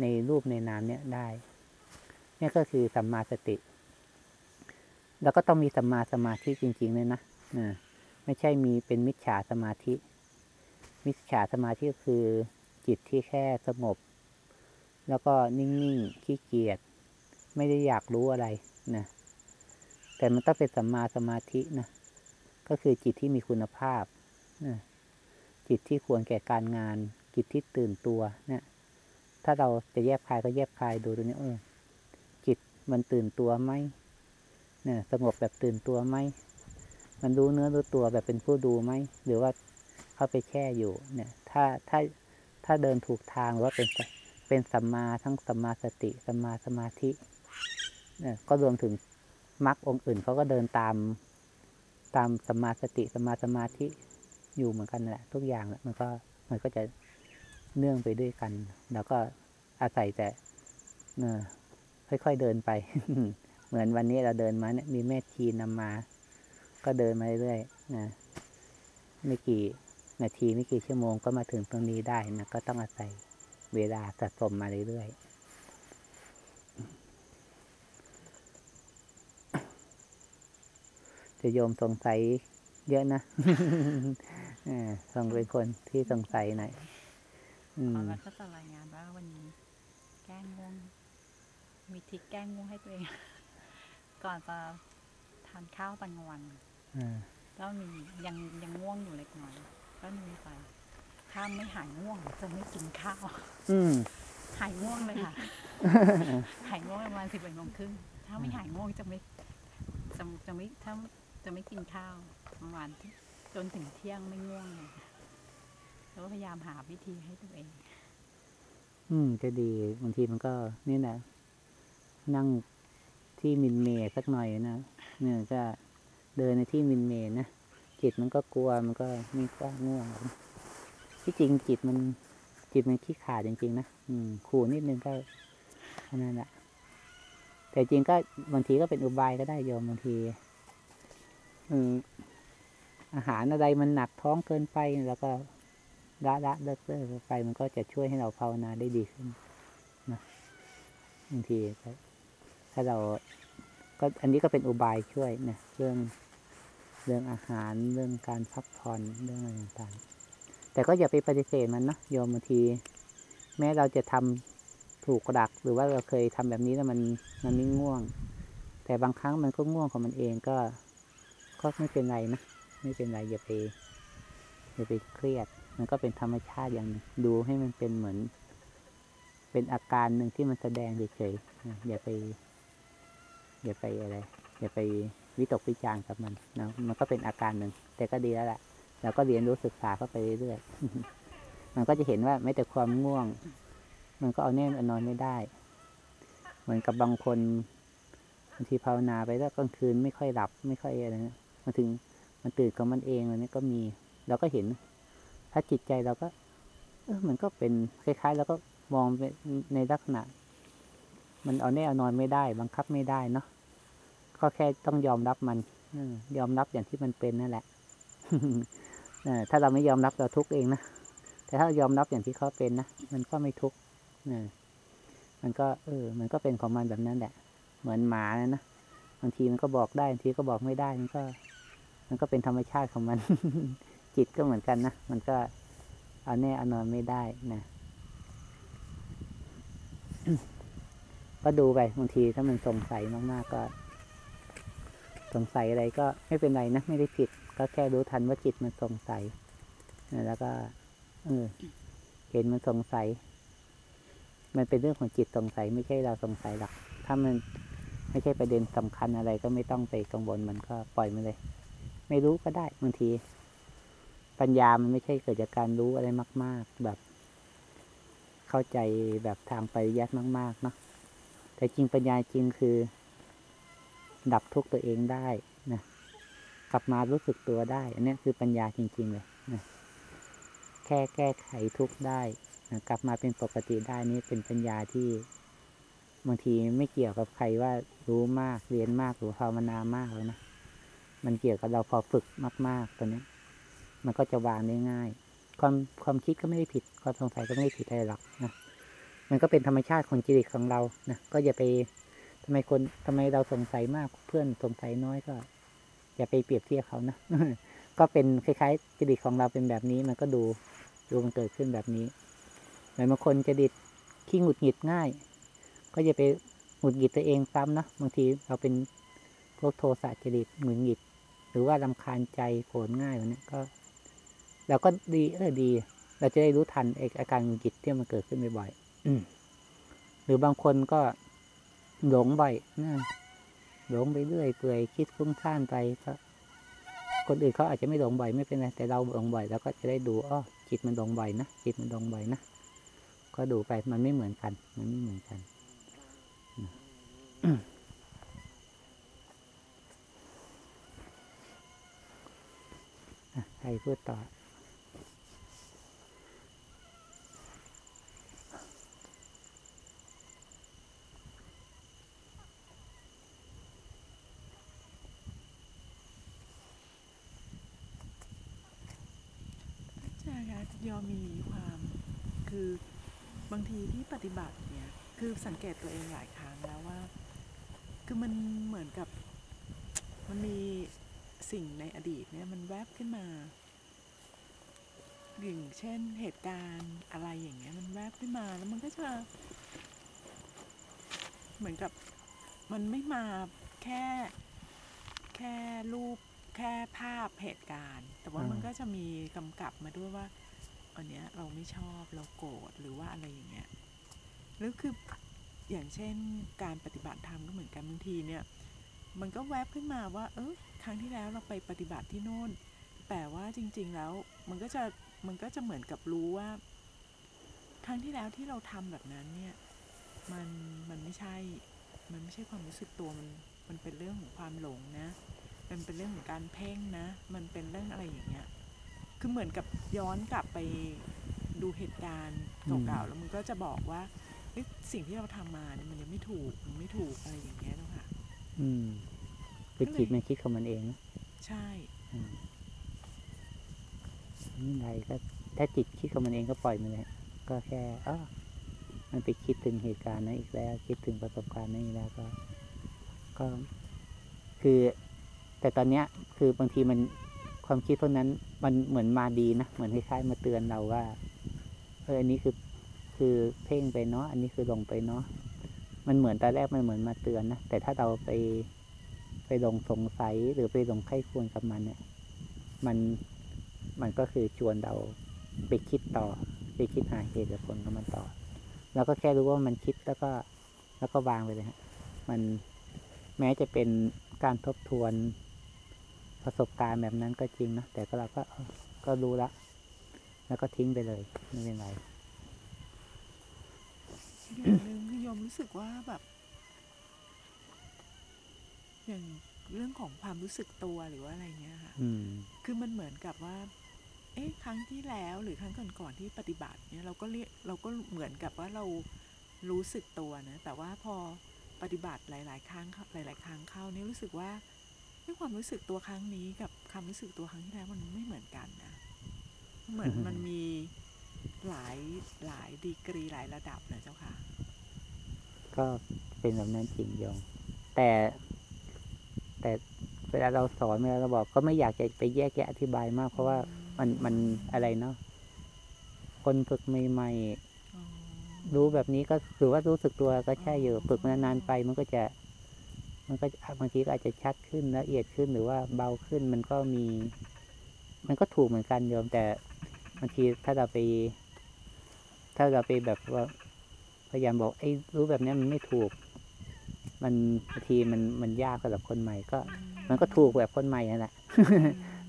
ในรูปในนามเนี่ยได้ เนี่ยก็คือสัมมาสติ แล้วก็ต้องมีสัมมาสมาธิจริงๆเลยนะนะ ไม่ใช่มีเป็นมิจฉาสมาธิ มิจฉาสมาธิก็คือจิตที่แค่สงบ แล้วก็นิ่งๆขี้เกียจไม่ได้อยากรู้อะไรนะแต่มันต้องเป็นสัมมาสมาธินะก็คือจิตที่มีคุณภาพนะจิตที่ควรแก่การงาน จิตที่ตื่นตัวเนะี่ยถ้าเราจะแยบคายก็แยบคายดูตรงนี้เออจิตมันตื่นตัวไหมนี่ยสงบแบบตื่นตัวไหม มันรู้เนื้อรู้ตัวแบบเป็นผู้ดูไหมหรือว่าเข้าไปแช่อยู่ เนี่ย ถ้าถ้าถ้าเดินถูกทางหรือว่าเป็นเป็นสัมมาทั้งสัมมาสติสัมมาสมาธิเนี่ยก็รวมถึงมรรคองค์อื่นเขาก็เดินตามตามสัมมาสติสัมมาสมาธิอยู่เหมือนกันแหละทุกอย่างแหละมันก็มันก็จะเนื่องไปด้วยกัน แล้วก็อาศัยแต่เนอค่อยๆเดินไป เหมือนวันนี้เราเดินมาเนี่ยมีแม่ชีนำมา ก็เดินมาเรื่อยๆนะไม่กี่นาทีไม่กี่ชั่วโมงก็มาถึงตรงนี้ได้นะก็ต้องอาศัยเวลาสะสมมาเรื่อยๆจะโยมสงสัยเยอะนะส่งเป็นคนที่สงสัยหน่อยอืตอนมนั้นก็จะรายงานว่าวันนี้ แก้ง่วง มีทิกแก้ง่วงให้ตัวเอง ก่อนจะทานข้าวตอนกลางวัน ก็มียังยังง่วงอยู่เล็กน้อยก็มีไปถ้าไม่หายง่วงจะไม่กินข้าวอืมหายง่วงเลยค่ะ หายง่วงประมาณสิบเอ็ดโมงครึ่งถ้าไม่หายง่วงจะไม่จะจะไม่ถ้าจะไม่กินข้าวประมาณจนถึงเที่ยงไม่ง่วงเลยค่ะแล้วก็พยายามหาวิธีให้ตัวเอง อืมจะดีบางทีมันก็นี่แหละนั่งที่มินเมย์สักหน่อยนะเนี่ยก็ เดินในที่มินเมย์นะจิตมันก็กลัวมันก็ม่กล้าง่วงที่จริงจิตมันจิตมันขี้ขาดจริง ๆ นะอืมขู่นิดนึงก็เท่านั้นแหละแต่จริงก็บางทีก็เป็นอุบายก็ได้โยมบางที อืมอาหารอะไรมันหนักท้องเกินไปแล้วก็ละละเลิกเลิกไป มันก็จะช่วยให้เราภาวนาได้ดีขึ้นนะบางทีถ้าเรา ก็อันนี้ก็เป็นอุบายช่วยนะเรื่อง เรื่องอาหารเรื่องการพักผ่อนเรื่องอะไรต่างๆ แต่ก็อย่าไปปฏิเสธมันเนาะโยมบางที แม้เราจะทำถูกหลักหรือว่าเราเคยทำแบบนี้แล้วมันมันไม่ง่วง แต่บางครั้งมันก็ง่วงของมันเองก็ก็ไม่เป็นไรนะไม่เป็นไรอย่าไปอย่าไปเครียด มันก็เป็นธรรมชาติอย่างนึงดูให้มันเป็นเหมือน เป็นอาการหนึ่งที่มันแสดงเฉยๆอย่าไป อย่าไปอะไร อย่าไป วิตกวิจารณ์กับมันนะมันก็เป็นอาการหนึ่ง แต่ก็ดีแล้วแหละเราก็เรียนรู้ศึกษาเข้าไปเรื่อยๆมันก็จะเห็นว่าไม่แต่ความง่วง มันก็เอาแน่เอานอนไม่ได้ เหมือนกับบางคนบางทีภาวนาไปแล้วกลางคืนไม่ค่อยหลับไม่ค่อยอะไรนะมาถึงมันตื่นของมันเองอันนี้ก็มีเราก็เห็น ถ้าจิตใจเราก็ เออมันก็เป็นคล้ายๆ แล้วก็มองในลักษณะ มันเอาแน่เอานอนไม่ได้ บังคับไม่ได้เนาะ ก็แค่ต้องยอมรับมันยอมรับอย่างที่มันเป็นนั่นแหละถ้าเราไม่ยอมรับเราทุกข์เองนะ แต่ถ้าายอมรับอย่างที่เขาเป็นนะ มันก็ไม่ทุกข์มันก็ เออ มันก็เป็นของมันแบบนั้นแหละ เหมือนหมานะนะบางทีมันก็บอกได้บางทีก็บอกไม่ได้ มันก็ มันก็เป็นธรรมชาติของมัน จิตก็เหมือนกันนะ มันก็เอาแน่เอานอนไม่ได้นะก็ดูไปบางทีถ้ามันสงสัยมากๆก็ สงสัยอะไรก็ไม่เป็นไรนะไม่ได้ผิด ก็แค่รู้ทันว่าจิตมันสงสัยแล้วก็เออเห็นมันสงสัย มันเป็นเรื่องของจิตสงสัย ไม่ใช่เราสงสัยหรอกถ้ามันไม่ใช่ประเด็นสำคัญอะไรก็ไม่ต้องไปกังวลมันก็ปล่อยมันเลย ไม่รู้ก็ได้บางที ปัญญามันไม่ใช่เกิดจากการรู้อะไรมาก ๆ แบบ เข้าใจแบบทางปริยัติมาก ๆ เนาะแต่จริงปัญญาจริงคือ ดับทุกข์ตัวเองได้นะกลับมารู้สึกตัวได้ อันนี้คือปัญญาจริง ๆ เลยนะแค่แก้ไขทุกข์ได้นะกลับมาเป็นปกติได้นี่เป็นปัญญาที่บางทีไม่เกี่ยวกับใครว่ารู้มากเรียนมากหรือภาวนามากแล้วนะมันเกี่ยวกับเราพอฝึกมาก ๆ ตัวนี้มันก็จะวางได้ง่าย ความความคิดก็ไม่ได้ผิด ความสงสัยก็ไม่ได้ผิดอะไรหรอกนะมันก็เป็นธรรมชาติของจิตของเรานะก็อย่าไป ไมคนทำไมเราสงสัยมากเพื่อนสงสัยน้อยก็ อย่าไปเปรียบเทียบเขานะก็เป็นคล้ายๆจริตของเราเป็นแบบนี้มันก็ดูดูมันเกิดขึ้นแบบนี้เหมือนบางคนจริตขี้หงุดหงิดง่าย ก็อย่าไปหงุดหงิดตัวเองซ้ำนะบางทีเราเป็นพวกโทสะจริตหงุดหงิด หรือว่าลำคาญใจโกรธง่ายแบบนี้ก็เราก็ดีเออดี เราจะได้รู้ทันไอ้อาการหงุดหงิดที่มันเกิดขึ้นบ่อยๆอืมหรือบางคนก็ หลงบ่อยนะหลงไปเรื่อยเปื่อยคิดฟุ้งซ่านไปก็คนอื่นเขาอาจจะไม่หลงบ่อยไม่เป็นไรแต่เราหลงบ่อยแล้วก็จะได้ดูอ๋อจิตมันหลงบ่อยนะจิตมันหลงบ่อยนะก็ดูไปมันไม่เหมือนกัน มันไม่เหมือนกันใครพูดต่อ ใช่ค่ะ ยอมมีความคือบางทีที่ปฏิบัติเนี่ยคือสังเกตตัวเองหลายครั้งแล้วว่า คือมันเหมือนกับมันมีสิ่งในอดีตเนี่ยมันแวบขึ้นมาอย่างเช่นเหตุการณ์อะไรอย่างเงี้ยมันแวบขึ้นมาแล้วมันก็จะ เหมือนกับมันไม่มาแค่แค่รูปแค่ภาพเหตุการณ์ แต่ว่ามันก็จะมีกำกับมาด้วยว่า อันเนี้ยเราไม่ชอบเราโกรธหรือว่าอะไรอย่างเงี้ยหรือคืออย่างเช่นการปฏิบัติธรรมก็เหมือนกันบางทีเนี่ยมันก็แวบขึ้นมาว่า เออครั้งที่แล้วเราไปปฏิบัติที่โน่น แต่ว่าจริง ๆ แล้วมันก็จะมันก็จะเหมือนกับรู้ว่า ครั้งที่แล้วที่เราทำแบบนั้นเนี่ยมันมันไม่ใช่ มันไม่ใช่ความรู้สึกตัวมันมันเป็นเรื่องของความหลงนะ มันเป็นเรื่องของการเพ่งนะ มันเป็นเรื่องอะไรอย่างเงี้ย คือเหมือนกับย้อนกลับไปดูเหตุการณ์เก่าๆแล้วมันก็จะบอกว่าเฮ้ยสิ่งที่เราทำมาเนี่ยมันยังไม่ถูกมันไม่ถูกอะไรอย่างเงี้ยเนอะค่ะอืมคือจิตมันคิดของมันเองนะใช่อืมนี่ไรก็ถ้าจิตคิดของมันเองก็ปล่อยมันเลยก็แค่อ๋อมันไปคิดถึงเหตุการณ์นั้นอีกแล้ว คิดถึงประสบการณ์นั้นอีกแล้วก็ ก็ คือ แต่ตอนเนี้ย คือบางทีมัน ความคิดพวกนั้น มันเหมือนมาดีนะ เหมือนคล้ายๆมาเตือนเราว่า เออ อันนี้คือ คือเพ่งไปเนาะ อันนี้คือลงไปเนาะ มันเหมือนตอนแรกมันเหมือนมาเตือนนะ แต่ถ้าเราไป ไปลงสงสัยหรือไปลงไข้ควรกับมันเนี่ย มัน มันก็คือชวนเราไปคิดต่อ ไปคิดหาเหตุและผลของมันต่อเราก็แค่รู้ว่ามันคิดแล้วก็ แล้วก็วางไปเลยฮะ มัน แม้จะเป็นการทบทวน ประสบการณ์แบบนั้นก็จริงนะแต่ก็เราก็เออก็รู้ละ แล้วก็ทิ้งไปเลยไม่เป็นไรอย่างหนึ่งคือโยมรู้สึกว่าแบบ อย่างเรื่องของความรู้สึกตัวหรือว่าอะไรเงี้ยค่ะอืมคือมันเหมือนกับว่า เอ๊ะครั้งที่แล้วหรือครั้งก่อนๆที่ปฏิบัติเนี่ยเราก็เรียกเราก็เหมือนกับว่าเรารู้สึกตัวนะแต่ว่าพอปฏิบัติหลาย ๆ ครั้งเข้าหลาย ๆ ครั้งเข้าเนี่ยรู้สึกว่า เอ๊ะความรู้สึกตัวครั้งนี้กับความรู้สึกตัวครั้งที่แล้วมันไม่เหมือนกันนะเหมือนมันมีหลายหลายดีกรีหลายระดับนะเจ้าค่ะ ก็เป็นแบบนั้นจริงโยมแต่ แต่เวลาเราสอนเวลาเราบอกก็ไม่อยากจะไปแยกแยะอธิบายมาก เพราะว่ามันมันอะไรเนาะคนฝึกใหม่ๆอ๋อรู้แบบนี้ก็ถือว่ารู้สึกตัวก็ใช่อยู่ฝึกนานๆไปมันก็จะ มันก็บางทีก็อาจจะชัดขึ้นละเอียดขึ้นหรือว่าเบาขึ้นมันก็มี มันก็ถูกเหมือนกันโยมแต่บางทีถ้าเราไป ถ้าเราไปแบบว่าพยายามบอกไอ้รู้แบบนี้มันไม่ถูก มันบางทีมันมันยากสำหรับคนใหม่ก็ มันก็ถูกแบบคนใหม่นั่นแหละ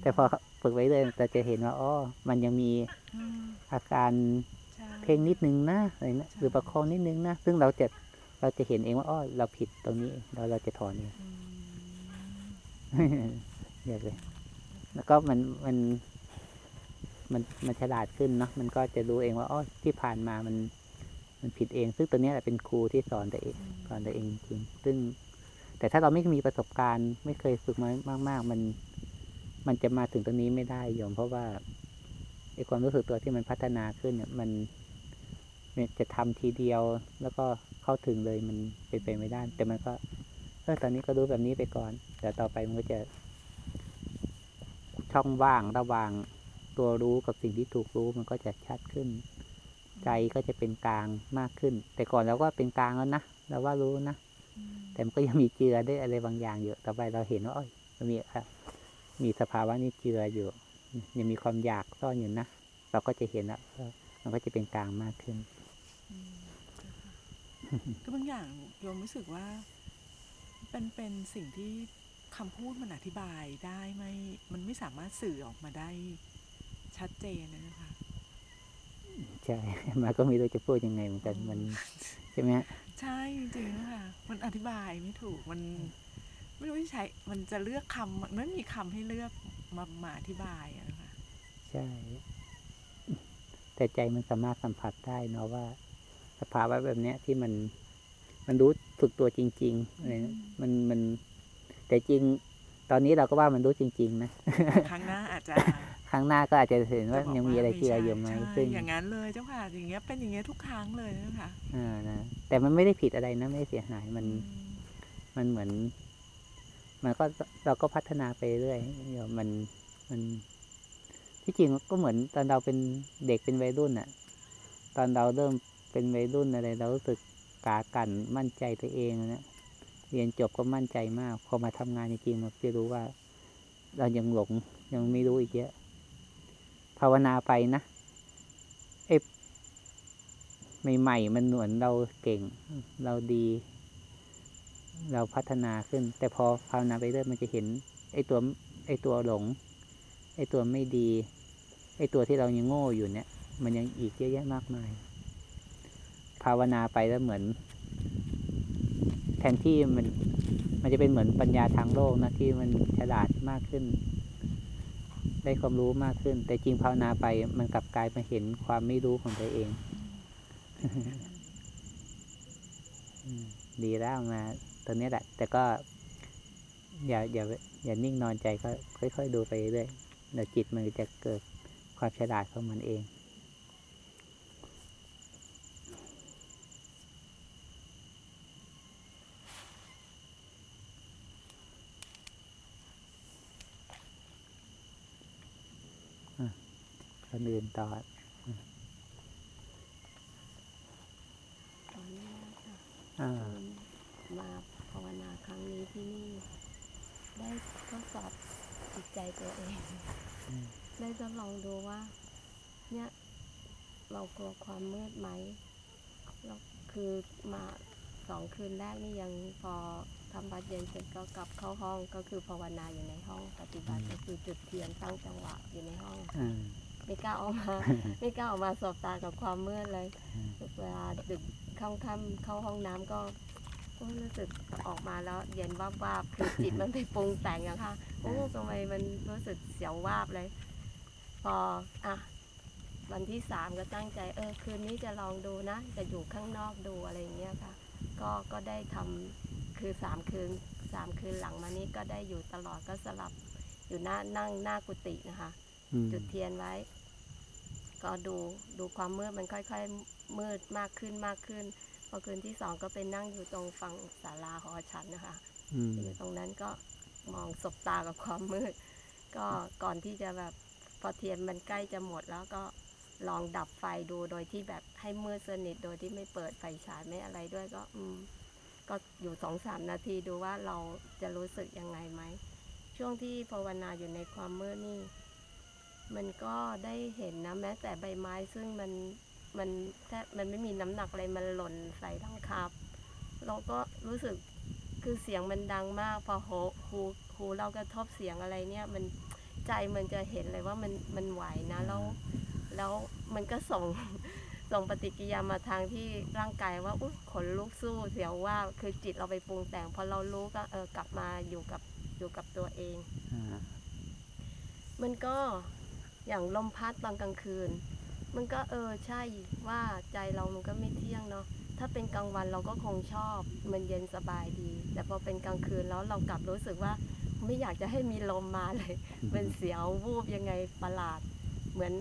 แต่พอฝึกไว้เลยเราจะเห็นว่าอ๋อมันยังมีอาการเพ่งนิดนึงนะอะไรนะหรือประคองนิดนึงนะซึ่งเราจะ เราจะเห็นเองว่าอ้อเราผิดตรงนี้เราเราจะถอนเองอืมเรียกเลย แล้วก็มันมัน มันมันฉลาดขึ้นเนาะมันก็จะรู้เองว่าอ๋อที่ผ่านมามัน มันผิดเอง ซึ่งตัวเนี้ยแหละเป็นครูที่สอนตัวเองสอนตัวเองจริงๆซึ่ง แต่ถ้าเราไม่มีประสบการณ์ ไม่เคยฝึกมามาก ๆ มัน มันจะมาถึงตรงนี้ไม่ได้โยม เพราะว่าไอ้ความรู้สึกตัวที่มันพัฒนาขึ้นเนี่ยมันมันจะทำทีเดียวแล้วก็ เข้าถึงเลยมันเป็นไปไม่ได้ แต่มันก็เออตอนนี้ก็รู้แบบนี้ไปก่อนแต่ต่อไปมันก็จะ ช่องว่างระหว่างตัวรู้กับสิ่งที่ถูกรู้มันก็จะชัดขึ้น ใจก็จะเป็นกลางมากขึ้น แต่ก่อนเราก็เป็นกลางแล้วนะเราว่ารู้นะแต่มันก็ยังมีเจือได้อะไรบางอย่างอยู่ต่อไปเราเห็นว่าอ้ยมันมีมีสภาวะนี้เจืออยู่ยังมีความอยากซ่อนอยู่นะเราก็จะเห็นแล้วว่ามันก็จะเป็นกลางมากขึ้น คือบางอย่างโยมรู้สึกว่าเป็นเป็นสิ่งที่คำพูดมันอธิบายได้ไม่มันไม่สามารถสื่อออกมาได้ชัดเจนนะคะใช่มาก็ไม่รู้จะพูดยังไงเหมือนกันมันใช่ไหมฮะใช่จริงๆนะคะมันอธิบายไม่ถูกมันไม่รู้จะใช้มันจะเลือกคำมันไม่มีคำให้เลือกมามาอธิบายอะนะคะใช่ แต่ใจมันสามารถสัมผัสได้เนาะว่า สภาวะแบบเนี้ย ที่มันมันรู้ฝึกตัวจริงๆอะไรนะมันมันแต่จริง ตอนนี้เราก็ว่ามันรู้จริง ๆ นะครั้งหน้าอาจจะครั้งหน้าก็อาจจะเห็นว่าจบกยังมีอะไรเจือใช่อยู่ไหมใช่ซึ่งอย่างนั้นเลยเจ้าค่ะอย่างเงี้ยเป็นอย่างเงี้ยทุกครั้งเลยนะคะอ่านะแต่มันไม่ได้ผิดอะไรนะไม่ได้เสียหายมันอืมมันเหมือน มันก็เราก็พัฒนาไปเรื่อยเดี๋ยวมันมัน ที่จริงก็เหมือนตอนเราเป็นเด็กเป็นวัยรุ่นอะตอนเราเริ่ม เป็นวัยรุ่นอะไรเรารู้สึกกากันมั่นใจตัวเองนะเรียนจบก็มั่นใจมาก พอมาทำงานจริงๆเราจะรู้ว่า เรายังหลงยังไม่รู้อีกเยอะภาวนาไปนะเอ้ใหม่ๆมันเหมือนเราเก่ง เราดี เราพัฒนาขึ้น แต่พอภาวนาไปเรื่อยมันจะเห็น ไอ้ตัวไอ้ตัวหลง ไอ้ตัวไม่ดี ไอ้ตัวที่เรายังโง่อยู่เนี่ย มันยังอีกเยอะแยะมากมาย ภาวนาไปแล้วเหมือน แทนที่มัน มันจะเป็นเหมือนปัญญาทางโลกนะที่มันฉลาดมากขึ้น ได้ความรู้มากขึ้น แต่จริงภาวนาไปมันกลับกลายมาเห็นความไม่รู้ของตัวเองดีแล้วมาตอนนี้แหละ แต่ก็ อย่าอย่าอย่านิ่งนอนใจก็ค่อย ๆ ดูไปเรื่อยเดี๋ยวจิตมันจะเกิดความฉลาดของมันเอง คนอื่นต่อขออนุญาตค่ะอ่ามาภาวนาครั้งนี้ที่นี่ ได้ทดสอบจิตใจตัวเองอืมได้ทดลองดูว่า เนี่ย เรากลัวความมืดไหมเราคือมาสองคืนแรกนี่ยังพอทำบัดเย็นเสร็จก็กลับเข้าห้องก็คือภาวนาอยู่ในห้องปฏิบัติก็คือจุดเทียนตั้งจังหวะอยู่ในห้องอ่า ไม่กล้าออกมา ไม่กล้าออกมาสบตากับความมืดเลยเวลาดึกเข้าค่ำเข้าห้องน้ำก็ก็รู้สึกออกมาแล้วเย็นวาบวาบๆคือจิตมันไปปรุงแต่งอะค่ะโอ้ทำไมมันรู้สึกเสียววาบเลย พออะวันที่สามก็ตั้งใจเออคืนนี้จะลองดูนะ จะอยู่ข้างนอกดูอะไรอย่างเงี้ยค่ะ ก็ก็ได้ทำคือสามคืนสามคืนหลังมานี้ก็ได้อยู่ตลอดก็สลับอยู่หน้านั่งหน้ากุฏินะคะอืม จุดเทียนไว้ ก็ดูดูความมืดมันค่อยๆ มืดมากขึ้นมากขึ้นพอคืนที่สองก็ไปนั่งอยู่ตรงฝั่งศาลาหอฉันนะคะอืมอยู่ตรงนั้นก็มองสบตากับความมืด ก็ก่อนที่จะแบบพอเทียนมันใกล้จะหมดแล้วก็ลองดับไฟดูโดยที่แบบให้มืดสนิทโดยที่ไม่เปิดไฟฉายไม่อะไรด้วยก็ อืม ก็อยู่สองสามนาทีดูว่าเราจะรู้สึกยังไงไหมช่วงที่ภาวนาอยู่ในความมืดนี่ มันก็ได้เห็นนะแม้แต่ใบไม้ซึ่งมันมันแทบมันไม่มีน้ำหนักอะไรมันหล่นใส่หลังคาเราก็รู้สึกคือเสียงมันดังมาก พอหูหูหูเรากระทบเสียงอะไรเนี่ย มันใจมันจะเห็นเลยว่ามันมันไหวนะแล้วแล้วมันก็ส่งส่งปฏิกิริยามาทางที่ร่างกายว่าอุ๊ยขนลุกสู้เสียวว่าคือจิตเราไปปรุงแต่งพอเรารู้ก็เออกลับมาอยู่กับอยู่กับตัวเองอ่ามันก็ อย่างลมพัดตอนกลางคืน มันก็เออใช่ว่าใจเรามันก็ไม่เที่ยงเนาะถ้าเป็นกลางวันเราก็คงชอบมันเย็นสบายดี แต่พอเป็นกลางคืนแล้วเรากลับรู้สึกว่าไม่อยากจะให้มีลมมาเลย เป็นเสียววูบยังไงประหลาด เหมือน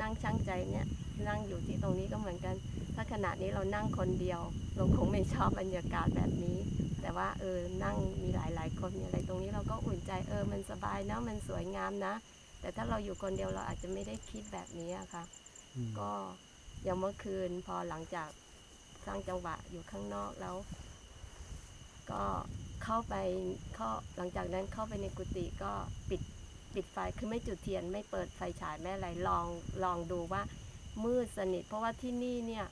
นั่งช่างใจเนี่ยนั่งอยู่ที่ตรงนี้ก็เหมือนกัน ถ้าขณะนี้เรานั่งคนเดียว เราคงไม่ชอบบรรยากาศแบบนี้ แต่ว่าเออนั่งมีหลายๆคนมีอะไรตรงนี้เราก็อุ่นใจเออมันสบายนะมันสวยงามนะ แต่ถ้าเราอยู่คนเดียวเราอาจจะไม่ได้คิดแบบนี้อะค่ะอืมก็อย่างเมื่อคืนพอหลังจากสร้างจังหวะอยู่ข้างนอกแล้ว ก็เข้าไปเข้าหลังจากนั้นเข้าไปในกุฏิก็ปิดปิดไฟคือไม่จุดเทียน ไม่เปิดไฟฉายไม่อะไรลองลองดูว่ามืดสนิท เพราะว่าที่นี่เนี่ย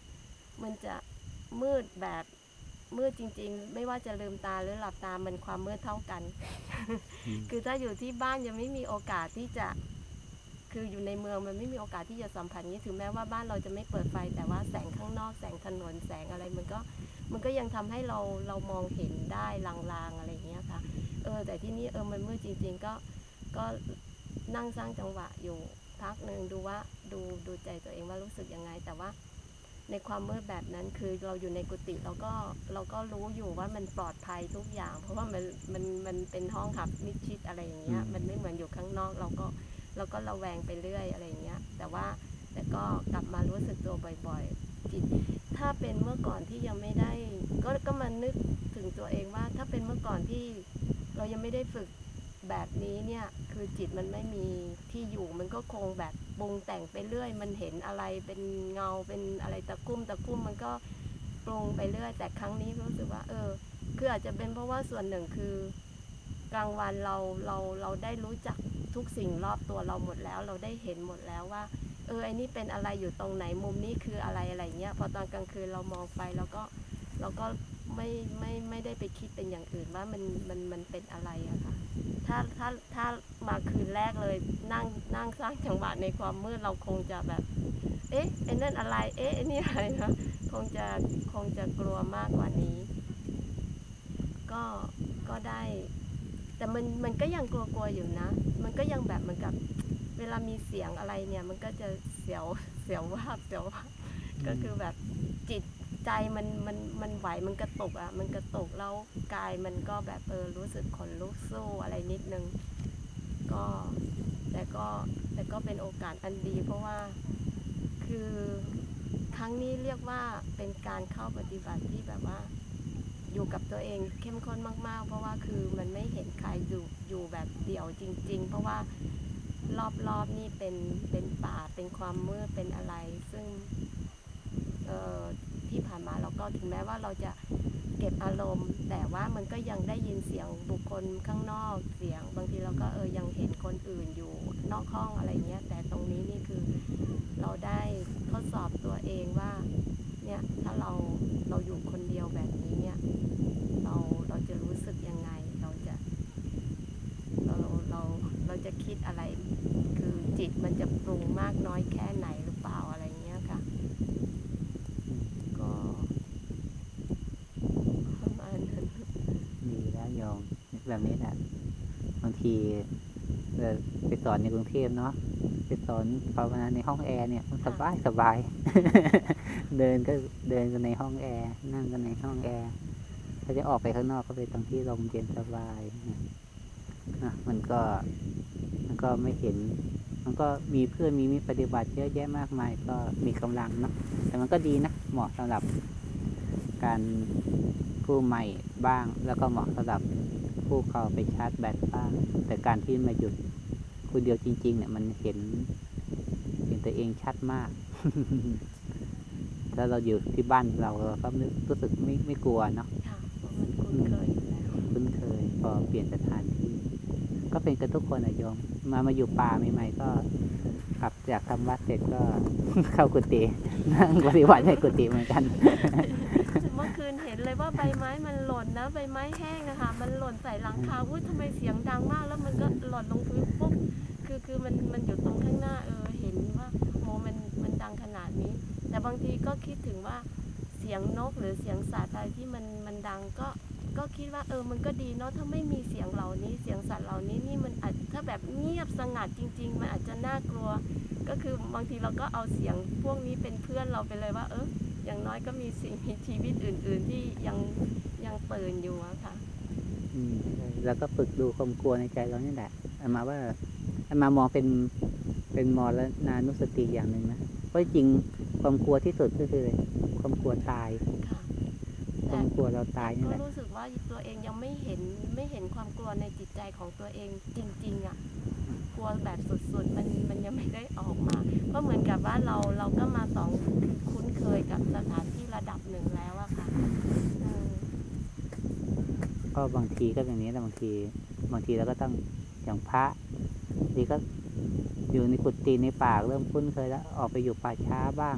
มันจะมืดแบบ มืดจริง ๆ ไม่ว่าจะลืมตาหรือหลับตามันความมืดเท่ากันอืมคือถ้าอยู่ที่บ้านยังไม่มีโอกาสที่จะ คืออยู่ในเมืองมันไม่มีโอกาสที่จะสัมผัสนี้ถึงแม้ว่าบ้านเราจะไม่เปิดไฟ แต่ว่าแสงข้างนอกแสงถนนแสงอะไรมันก็ มันก็ยังทำให้เราเรามองเห็นได้ลางๆอะไรอย่างเงี้ยค่ะ เออ แต่ที่นี่เออมันมืดจริง ๆ ก็ก็นั่งสร้างจังหวะอยู่พักหนึ่งดูว่าดูดูใจตัวเองว่ารู้สึกยังไง แต่ว่า ในความมืดแบบนั้นคือเราอยู่ในกุฏิเราก็เราก็รู้อยู่ว่ามันปลอดภัยทุกอย่าง เพราะว่ามันมันมันเป็นห้องหับมิดชิดอะไรอย่างเงี้ยอืมมันไม่เหมือนอยู่ข้างนอกเราก็เราก็ระแวงไปเรื่อยอะไรอย่างเงี้ยแต่ว่าแต่ก็กลับมารู้สึกตัวบ่อยๆจิตถ้าเป็นเมื่อก่อนที่ยังไม่ได้ ก็ก็มานึกถึงตัวเองว่าถ้าเป็นเมื่อก่อนที่เรายังไม่ได้ฝึก แบบนี้เนี่ยคือจิตมันไม่มีที่อยู่มันก็คงแบบปรุงแต่งไปเรื่อย มันเห็นอะไรเป็นเงาเป็นอะไรตะคุ่มตะคุ่มมันก็ปรุงไปเรื่อย แต่ครั้งนี้รู้สึกว่า เออ คืออาจจะเป็นเพราะว่าส่วนหนึ่งคือกลางวันเราเราเราได้รู้จักทุกสิ่งรอบตัวเราหมดแล้ว เราได้เห็นหมดแล้วว่า เออไอ้นี่เป็นอะไรอยู่ตรงไหนมุมนี้คืออะไรอะไรเงี้ยพอตอนกลางคืนเรามองไปเราก็เราก็ ไม่ไม่ไม่ได้ไปคิดเป็นอย่างอื่นว่ามันมันมันเป็นอะไรอะค่ะ ถ้าถ้าถ้ามาคืนแรกเลยนั่งนั่งสร้างจังหวะในความมืดเราคงจะแบบ เอ๊ะไอ้นั่นอะไร เอ๊ะไอ้นี่อะไรนะคงจะคงจะกลัวมากกว่านี้ ก็ก็ได้ แต่มันมันก็ยังกลัวๆอยู่นะ มันก็ยังแบบเหมือนกับ เวลามีเสียงอะไรเนี่ย มันก็จะเสียวเสียววาบเสียววาก็คือแบบจิต ใจมันมันมันไหวมันกระตุกอะมันกระตุกแล้วกายมันก็แบบเออรู้สึกขนลุกสู้อะไรนิดนึง ก็แต่ก็แต่ก็เป็นโอกาสอันดี เพราะว่าคือครั้งนี้เรียกว่าเป็นการเข้าปฏิบัติที่แบบว่า อยู่กับตัวเองเข้มข้นมากๆ เพราะว่าคือมันไม่เห็นใครอยู่อยู่แบบเดี่ยวจริง ๆ เพราะว่ารอบๆนี่เป็นเป็นป่าเป็นความมืดเป็นอะไร ซึ่งเออ ที่ผ่านมาแล้วก็ถึงแม้ว่าเราจะเก็บอารมณ์ แต่ว่ามันก็ยังได้ยินเสียงบุคคลข้างนอกเสียง บางทีเราก็เออยังเห็นคนอื่นอยู่นอกห้องอะไรเงี้ย แต่ตรงนี้นี่คือเราได้ทดสอบตัวเองว่าเนี่ยถ้าเราเราอยู่คนเดียวแบบนี้เนี่ย เราเราจะรู้สึกยังไง เราจะ เราเราเราจะคิดอะไร คือจิตมันจะปรุงมากน้อยแค่ไหนหรือเปล่าอะไรเงี้ยค่ะ ก็ประมาณนั้น ดีแล้วโยมแบบนี้แหละบางทีเอ่อไปสอนในกรุงเทพเนาะไปสอนภาวนาในห้องแอร์เนี่ยมันสบายสบาย เดินก็เดินกันในห้องแอร์นั่งกันในห้องแอร์ถ้าจะออกไปข้างนอกก็ไปตรงที่ลมเย็นสบายเนี่ยนะมันก็ มันก็ไม่เห็น มันก็มีเพื่อนมีมิตรปฏิบัติเยอะแยะมากมายก็มีกำลังเนาะแต่มันก็ดีนะเหมาะสำหรับการผู้ใหม่บ้าง แล้วก็เหมาะสำหรับผู้เข้าไปชาร์จแบตบ้าง แต่การที่มาหยุด คนเดียวจริง ๆ เนี่ย มันเห็น เห็นตัวเองชัดมาก ถ้าเราอยู่ที่บ้านเราเราก็ไม่รู้สึกไม่ไม่กลัวเนาะค่ะเพราะมันคุ้นเคยอยู่แล้วคุ้นเคย พอเปลี่ยนสถานที่ ก็เป็นกันทุกคนอะโยม มามาอยู่ป่าใหม่ๆก็กลับจากทำวัดเสร็จก็เข้ากุฏินั่งปฏิบัติในกุฏิเหมือนกันเมื่อ คืนเห็นเลยว่าใบไม้มันหล่นนะใบไม้แห้งอะค่ะมันหล่นใส่หลังคาอุ้ยทำไมเสียงดังมาก แล้วมันก็หล่นลงพื้นปุ๊บคือคือมันมันอยู่ตรงข้างหน้าเออเห็นว่าโมมันมันดังขนาดนี้ แต่บางทีก็คิดถึงว่าเสียงนกหรือเสียงสัตว์อะไรที่มันมันดังก็ก็คิดว่าเออมันก็ดีเนาะถ้าไม่มีเสียงเหล่านี้เสียงสัตว์เหล่านี้นี่มันอาจถ้าแบบเงียบสงัดจริง ๆ มันอาจจะน่ากลัว ก็คือบางทีเราก็เอาเสียงพวกนี้เป็นเพื่อนเราไปเลยว่า เออ อย่างน้อยก็มีสิ่งมีชีวิตอื่น ๆ ที่ยังยังตื่นอยู่อะค่ะ อืมแล้วก็ฝึกดูความกลัวในใจเรานี่แหละอามาว่าอามามองเป็นเป็นมรณานุสติอย่างหนึ่งนะเพราะจริงความกลัวที่สุดก็คืออะไรความกลัวตายค่ะคแต่วามกลัวเราตายนี่ก็แหละรู้สึกว่าตัวเองยังไม่เห็นไม่เห็นความกลัวในจิตใจของตัวเองจริง ๆอะก ลัวแบบสุดๆ มันมันยังไม่ได้ออกมา ก็เหมือนกับว่าเราเราก็มาสองคือคุ้นเคยกับสถานที่ระดับหนึ่งแล้วอะค่ะเออก็บางทีก็อย่างนี้แหละบางทีบางทีเราก็ต้องอย่างพระบางทีก็อยู่ในกุฏิในป่าเริ่มคุ้นเคยแล้ว ออกไปอยู่ป่าช้าบ้าง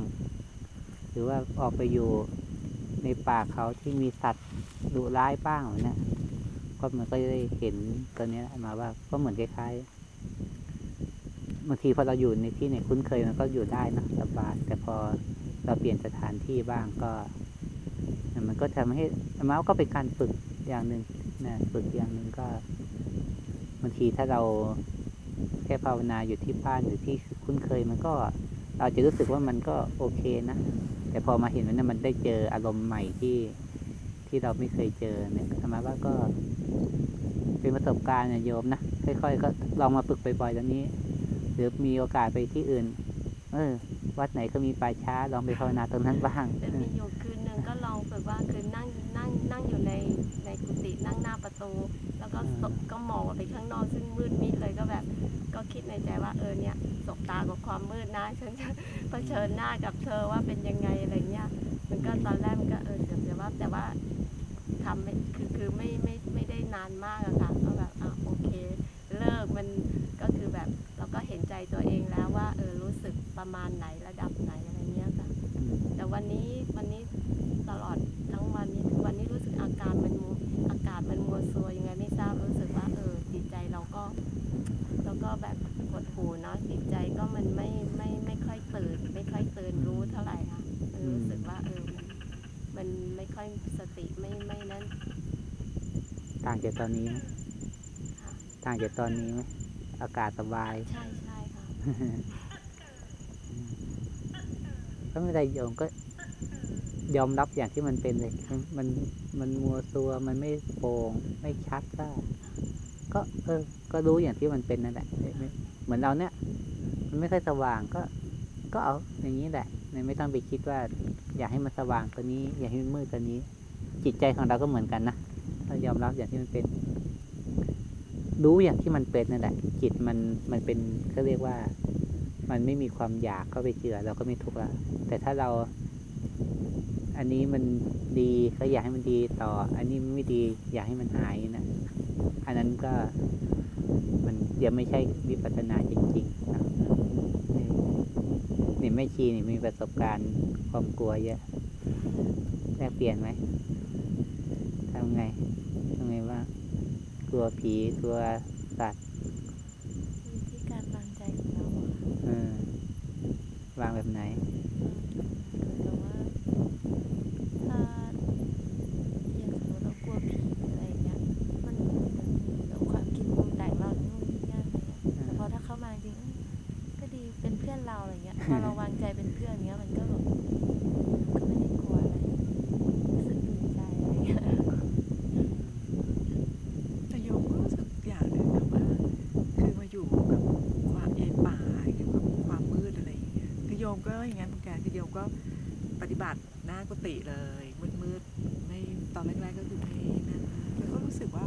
หรือว่าออกไปอยู่ในป่าเขาที่มีสัตว์ดุร้ายบ้างแบบเนี้ยก็มันก็จะได้เห็นตัวเนี้ยมาว่าก็เหมือนคล้ายๆ บางทีพอเราอยู่ในที่ไหนคุ้นเคยมันก็อยู่ได้นะสบายแต่พอเราเปลี่ยนสถานที่บ้างก็ มันก็ทำให้อามาว่าก็เป็นการฝึกอย่างหนึ่งนะฝึกอย่างหนึ่งก็บางทีถ้าเราแค่ภาวนาอยู่ที่บ้านหรือที่คุ้นเคยมันก็เราจะรู้สึกว่ามันก็โอเคนะ แต่พอมาเห็นมันนะมันได้เจออารมณ์ใหม่ที่ที่เราไม่เคยเจอเนี่ยอามาว่าก็เป็นประสบการณ์นะโยมนะค่อยๆก็ลองมาฝึกบ่อยๆตอนนี้ หรือมีโอกาสไปที่อื่น เออ วัดไหนก็มีป่าช้าลองไปภาวนาตรงนั้นบ้างแต่มีอยู่คืนหนึ่งก็ลองฝึกว่าคือนั่งนั่งนั่งอยู่ในในกุฏินั่งหน้าประตู แล้วก็สบก็มองออกไปข้างนอกซึ่งมืดมิดเลยก็แบบ ก็คิดในใจว่าเออเนี่ยสบตากับความมืดนะฉันจะเผชิญหน้ากับเธอว่าเป็นยังไงอะไรเงี้ยมันก็ตอนแรกมันก็เออเสียแต่ว่าแต่ว่าทำไม่คือคือไม่ไม่ไม่ได้นานมากอะค่ะก็แบบอะโอเค เลิกมันก็คือแบบเราก็เห็น ใจตัวเองแล้วว่าเออรู้สึกประมาณไหนระดับไหนอะไรเงี้ยค่ะอืมแต่วันนี้วันนี้ตลอดทั้งวันนี้ทุกวันนี้รู้สึกอาการมันมัวอากาศมันมัวซัวยังไงไม่ทราบรู้สึกว่าเออจิตใจเราก็เราก็แบบหดหูเนาะจิตใจก็มันไม่ไม่ไม่ค่อยตื่นไม่ค่อยตื่นรู้เท่าไหร่ค่ะมันรู้สึกว่าเออมันมันไม่ค่อยสติไม่ไม่นั้นต่างจากตอนนี้ไหมค่ะต่างจากตอนนี้ไหมอากาศสบาย ใช่ใช่ ก็ไม่ได้โยมก็ยอมรับอย่างที่มันเป็นเลย มันมันมัวซัว มันไม่โปร่ง ไม่ชัดก็ ก็ เออ ก็รู้อย่างที่มันเป็นนั่นแหละ เหมือนเราเนี่ย มันไม่ค่อยสว่างก็ ก็เอาอย่างนี้แหละ ไม่ต้องไปคิดว่า อยากให้มันสว่างตัวนี้ อยากให้มันมืดตัวนี้ จิตใจของเราก็เหมือนกันนะ เรายอมรับอย่างที่มันเป็น รู้อย่างที่มันเป็นนั่นแหละจิตมันมันเป็นเขาเรียกว่า มันไม่มีความอยากเข้าไปเจือเราก็ไม่ทุกข์ละแต่ถ้าเรา อันนี้มันดีก็อยากให้มันดีต่อ อันนี้ไม่ดีอยากให้มันหายนะอันนั้นก็มันยังไม่ใช่วิปัสสนาจริงๆนะนี่ไม่ชีนี่มีประสบการณ์ความกลัวเยอะแลกเปลี่ยนไหมทำไง กลัวผีกลัวสัตว์ อยู่ที่การวางใจของเราอะค่ะ เออวางแบบไหน เหมือนกับว่าถ้าอย่างสมมติเรากลัวผีอะไรอย่างเงี้ย มันมันความคิดปรุงแต่งเรานู่นนี่นั่นอะไรเงี้ยแต่พอถ้าเข้ามาจริงเอ้ยก็ดีเป็นเพื่อนเราอะไรเงี้ย พอเราวางใจเป็นเพื่อนเงี้ยมันก็แบบมันก็ไม่ได้กลัวอะไรรู้สึกอุ่นใจอะไรเงี้ย แต่โยมก็รู้สึกอย่างหนึ่งนะว่า คือมาอยู่กับความในป่า ก็ปฏิบัติหน้ากุฏิเลยมืดๆไม่ตอนแรกๆก็คือไม่นั่นแล้วก็รู้สึกว่า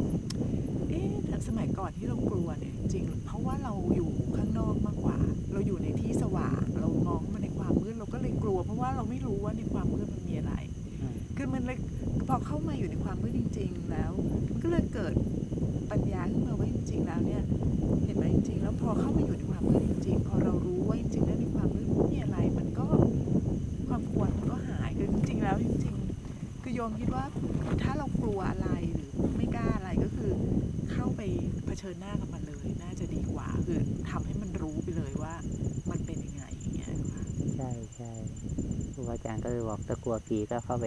เอ๊ะแต่สมัยก่อนที่เรากลัวเนี่ยจริงๆเพราะว่าเราอยู่ข้างนอกมากกว่า เราอยู่ในที่สว่างเรามองมาในความมืดเราก็เลยกลัว เพราะว่าเราไม่รู้ว่าในความมืดมันมีอะไร อืม คือมันเลยพอเข้ามาอยู่ในความมืดจริง ๆ แล้ว มันก็เลยเกิดปัญญาขึ้นมาว่าจริง ๆ แล้วเนี่ย เห็นไหมจริง ๆ แล้วพอเข้ามาอยู่ในความมืดจริง ๆ พอเรารู้ว่าจริงๆแล้วในความมืดไม่มีอะไร มันก็ความกลัวมันก็หายคือจริง ๆ แล้วจริง ๆ คือโยมคิดว่าถ้าเรากลัวอะไรหรือไม่กล้าอะไรก็คือ เข้าไปเผชิญหน้ากับมันเลย น่าจะดีกว่า คือทำให้มันรู้ไปเลยว่ามันเป็นยังไงอย่างเงี้ยค่ะ ใช่ใช่ครูอาจารย์ก็เลย กีก็เข้าไป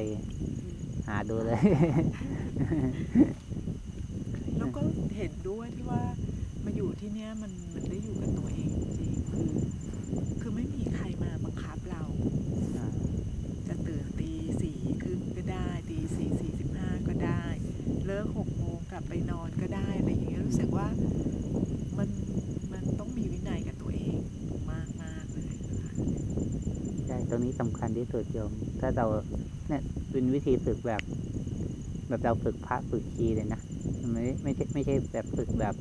หาดูเลย แล้วก็เห็นด้วยที่ว่ามาอยู่ที่เนี้ยมันมันได้อยู่กับตัวเองจริงๆคือคือไม่มีใครมาบังคับเรา อ่า จะตื่นตีสี่ครึ่งก็ได้ตีสี่สี่สิบห้าก็ได้ เลิกหกโมงกลับไปนอนก็ได้อะไรอย่างเงี้ยรู้สึกว่ามันมันต้องมีวินัยกับตัวเองมากมากๆเลยนะคะ ใช่ ต รงนี้สำคัญที่สุดโยม ถ้าเราเนี่ยเป็นวิธีฝึกแบบ แบบเราฝึกพระฝึกชีเลยนะมันไม่ไม่ใช่ไม่ใช่แบบฝึกแบบ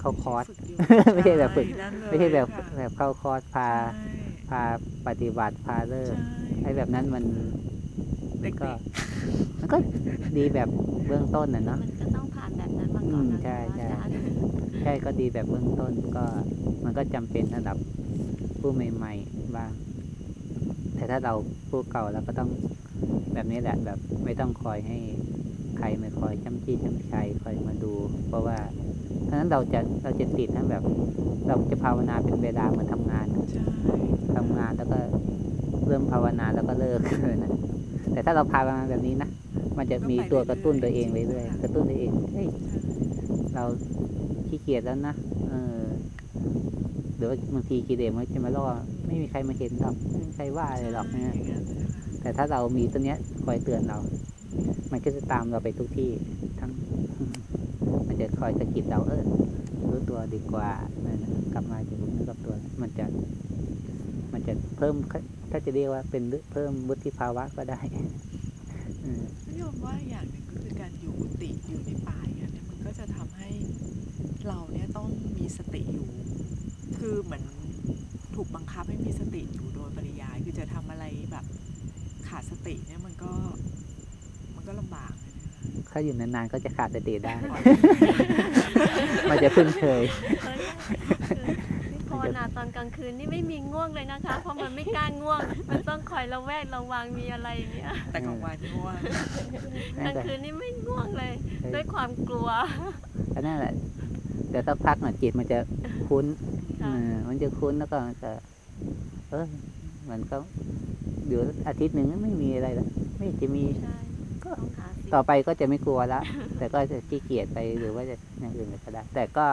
เข้าคอร์สฝึกโยไม่ใช่แบบฝึกนั่นเลยไม่ใช่แบบค่ะแบบเข้าคอร์สพาใช่พาปฏิบัติพาเลิกใช่ไอ้แบบนั้นมันเด็กก็ๆมันก็ดีแบบเบื้องต้นน่ะเนาะมันก็ต้องผ่านแบบนั้นมาก่อนอืมนะใช่ใช่อาจารย์ใช่ก็ดีแบบเบื้องต้นก็ มันก็จำเป็นสำหรับผู้ใหม่ ๆ บ้างแต่ ถ้าเราผู้เก่าเราก็ต้องแบบนี้แหละแบบไม่ต้องคอยให้ใครมาคอยจ้ำจี้จ้ำชัยคอยมาดู เพราะว่าเพราะฉะนั้นเราจะเราจะติดทั้งแบบ เราจะภาวนาเป็นเวลาเหมือนทำงานใช่ทำงานแล้วก็เริ่มภาวนาแล้วก็เลิกนะแต่ถ้าเราภาวนาแบบนี้นะมันจะมีตัวกระตุ้นตัวเองเรื่อยๆกระตุ้นตัวเองเฮ้ยเราขี้เกียจแล้วนะเออหรือว่าบางทีกิเลสมันจะมาล่อ ไม่มีใครมาเห็นหรอกไม่มีใครว่าอะไรหรอกเนี่ยใช่อย่างนั้นเลยค่ะแต่ถ้าเรามีตัวเนี้ยคอยเตือนเรา มันก็จะตามเราไปทุกที่ทั้ง มันจะคอยสะกิดเราเออรู้ตัวดีกว่านั่นนะกลับมาอยู่กับเนื้อกับตัว มันจะ มันจะเพิ่ม ถ้าจะเรียกว่าเป็นเพิ่มวุฒิภาวะก็ได้อืมนิยมว่าอย่างหนึ่งก็คือการอยู่กุฏิอยู่ในป่าอย่างเงี้ยมันก็จะทำให้เราเนี่ยต้องมีสติอยู่ คือเหมือนถูกบัง คับให้มีสติอยู่โดยปริยายคือจะทำอะไรแบบขาดสติเนี่ยมันก็มันก็ลำบากเลยนะคะถ้าอยู่นานๆก็จะขาดสติได้ มันจะคุ้นเคยนี่ภาวนาตอนกลางคืนนี่ไม่มีง่วงเลยนะคะ เพราะมันไม่กล้าง่วง มันต้องคอยระแวดระวังมีอะไรอย่างเงี้ย แต่กลางวันเพราะว่ากลางคืนนี่ไม่ง่วงเลย ด้วยความกลัวก็นั่นแหละเดี๋ยวสักพักหน่อยจิตมันจะคุ้นค่ะเออมันจะคุ้นแล้วก็มันจะ เออมันก็เดี๋ยวอาทิตย์หนึ่งไม่มีอะไรแล้วไม่จะมีใช่ก็ต้องหาสิ่งต่อไปก็จะไม่กลัวแล้วแต่ก็จะขี้เกียจไปหรือว่าจะอย่างอื่นก็ได้แต่ก็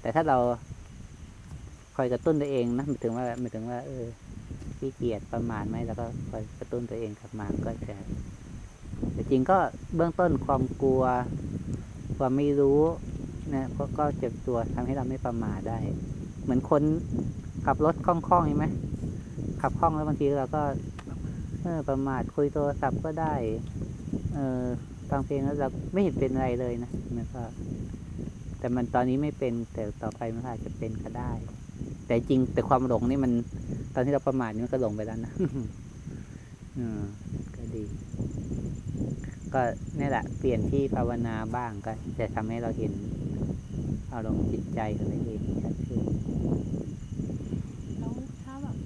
แต่ถ้าเราคอยกระตุ้นตัวเองนะหมายถึงว่าหมายถึงว่า เออขี้เกียจประมาณไหมแล้วก็คอยกระตุ้นตัวเองกลับมาก็จะแต่จริงก็เบื้องต้นความกลัว ความไม่รู้นะก็ก็เจ็บตัวทำให้เราไม่ประมาทได้ เหมือนคนขับรถคล่องๆใช่ไหม ขับคล่องแล้วบางทีเราก็เออประมาทคุยโทรศัพท์ก็ได้ เออฟังเพลงแล้วเราไม่เห็นเป็นอะไรเลยนะมันก็แต่มันตอนนี้ไม่เป็นแต่ต่อไปมันอาจจะเป็นก็ได้ แต่จริงแต่ความหลงนี่มัน ตอนที่เราประมาทนี่มันก็หลงไปแล้วนะอืมก็ดี ก็นี่แหละ เปลี่ยนที่ภาวนาบ้างก็ จะทำให้เราเห็นอารมณ์จิตใจของตัวเองชัดขึ้น แล้วถ้าแบบ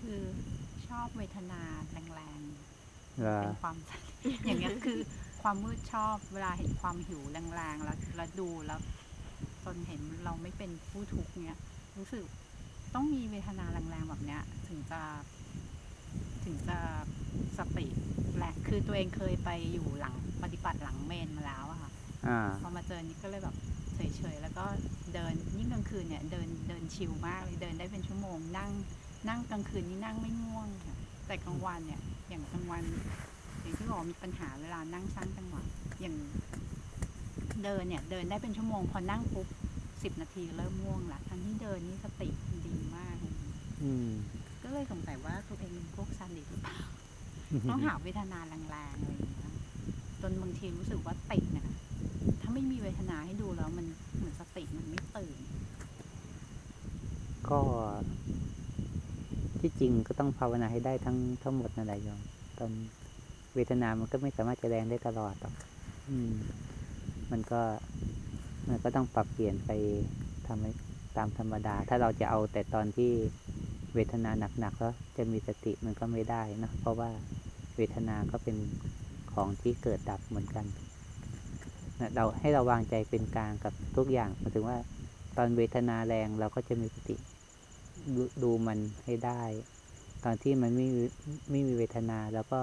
คือชอบเวทนาแรงๆ เหรอเป็นความ อย่างเงี้ยคือความมืดชอบเวลาเห็นความหิวแรงๆแล้วแล้วดูแล้วจนเห็นเราไม่เป็นผู้ทุกข์เนี้ยรู้สึกต้องมีเวทนาแรงๆแบบเนี้ย ถึงจะถึงจะสติแหละคือตัวเองเคยไปอยู่หลังปฏิบัติหลังเมนมาแล้วอะค่ะอ่าพอมาเจอนี้ก็เลยแบบเฉยๆแล้วก็เดินยิ่งกลางคืนเนี่ยเดินเดินชิลมากเลยเดินได้เป็นชั่วโมง นั่งนั่งกลางคืนนี่นั่งไม่ง่วงค่ะแต่กลางวันเนี่ย อย่างกลางวันอย่างที่บอกมีปัญหาเวลานั่งสร้างจังหวะอย่างเดินเนี่ยเดินได้เป็นชั่วโมงพอนั่งปุ๊บสิบนาทีเริ่มง่วงละทั้งที่เดินนี่สติดีมากอืมก็เลยสงสัยว่าตัวเองเป็นพวกซาดิสหรือเปล่าต้องหาเวทนาแรงๆอะไรอย่างเงี้ยจนบางทีรู้สึกว่าติดเนี่ยถ้าไม่มีเวทนาให้ดูแล้วมันเหมือนสติมันไม่ตื่น ก็ ที่จริงก็ต้องภาวนาให้ได้ทั้งทั้งหมดนั่นแหละโยมตอนเวทนามันก็ไม่สามารถจะแรงได้ตลอดหรอกอืม มันก็มันก็ต้องปรับเปลี่ยนไปทำตามธรรมดา ถ้าเราจะเอาแต่ตอนที่เวทนาหนักๆแล้วจะมีสติมันก็ไม่ได้นะเพราะว่าเวทนาก็เป็นของที่เกิดดับเหมือนกันนะเราให้เราวางใจเป็นกลางกับทุกอย่างหมายถึงว่า ตอนเวทนาแรงเราก็จะมีสติ ดูดูมันให้ได้ ตอนที่มันไม่มีไม่มีเวทนา แล้วก็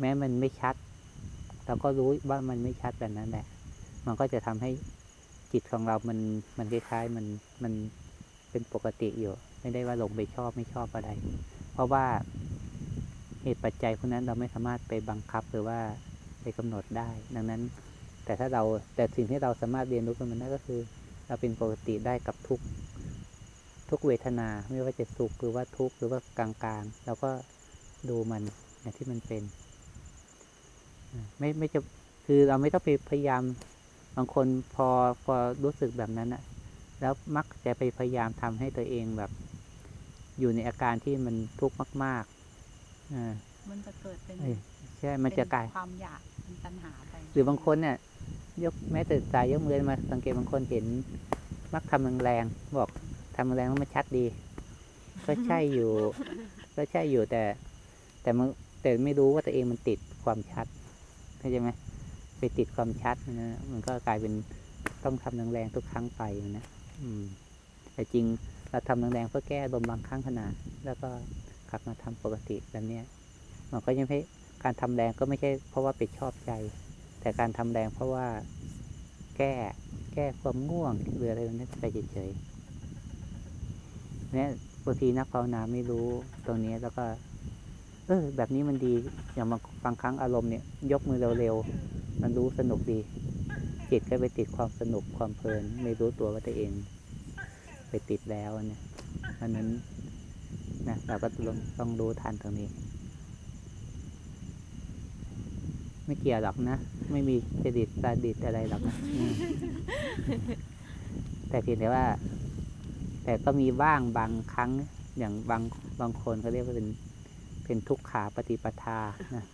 แม้มันไม่ชัดเราก็รู้ว่ามันไม่ชัดแบบนั้นแหละ มันก็จะทำให้จิตของเรา มัน มันคล้ายๆ มัน มันเป็นปกติอยู่ ไม่ได้ว่าหลงไปชอบไม่ชอบอะไร เพราะว่าเหตุปัจจัยพวกนั้นเราไม่สามารถไปบังคับหรือว่าไปกำหนดได้ ดังนั้น แต่ถ้าเรา แต่สิ่งที่เราสามารถเรียนรู้กับมันได้ก็คือ เราเป็นปกติได้กับทุก ทุกเวทนาไม่ว่าจะสุขหรือว่าทุกข์หรือว่ากลางๆเราก็ดูมันอย่างที่มันเป็นอ่าไม่ไม่จะคือเราไม่ต้องไปพยายามบางคนพอพอรู้สึกแบบนั้นอะแล้วมักจะไปพยายามทำให้ตัวเองแบบ อยู่ในอาการที่มันทุกข์มากๆอ่ามันจะเกิดเป็นเอ้ยใช่มันจะกลายเป็นความอยากเป็นตัณหาไปหรือบางคนเนี่ย ยกแม้แต่สายยกมือมาสังเกตบางคนเห็นมักทำแรงๆบอก ทำแรงแล้วมันชัดดี ก็ใช่อยู่ ก็ใช่อยู่แต่ แต่มันแต่ไม่รู้ว่าตัวเองมันติดความชัดเข้าใจไหมไปติดความชัดนะมันก็กลายเป็นต้องทำแรงๆทุกครั้งไปนะอืม แต่จริงเราทำแรงๆเพื่อแก้ลมณ์บางครั้งขนาด แล้วก็กลับมาทำปกติแบบเนี้ยมันก็ยังไม่การทำแรงก็ไม่ใช่เพราะว่าไปชอบใจ แต่การทำแรงเพราะว่าแก้แก้ความง่วงหรืออะไรแบบนี้ไปเฉยๆ เนี่ยบางทีนักภาวนาไม่รู้ตรงนี้แล้วก็ เออ แบบนี้มันดี อย่างบางบางครั้งอารมณ์เนี่ย ยกมือเร็วๆมันรู้สนุกดี จิตก็ไปติดความสนุกความเพลิน ไม่รู้ตัวว่าตัวเอง ไปติดแล้วเนี่ยอันนั้นนะเราก็ต้องต้องรู้ทันตรงนี้ ไม่เกี่ยวหรอกนะ ไม่มีจดิตซาดิสอะไรหรอกนะอืมแต่เพียงแต่ว่า แต่ก็มีบ้างบางครั้งอย่างบางบางคนเขาเรียกว่าเป็นเป็นทุกขาปฏิปทานะ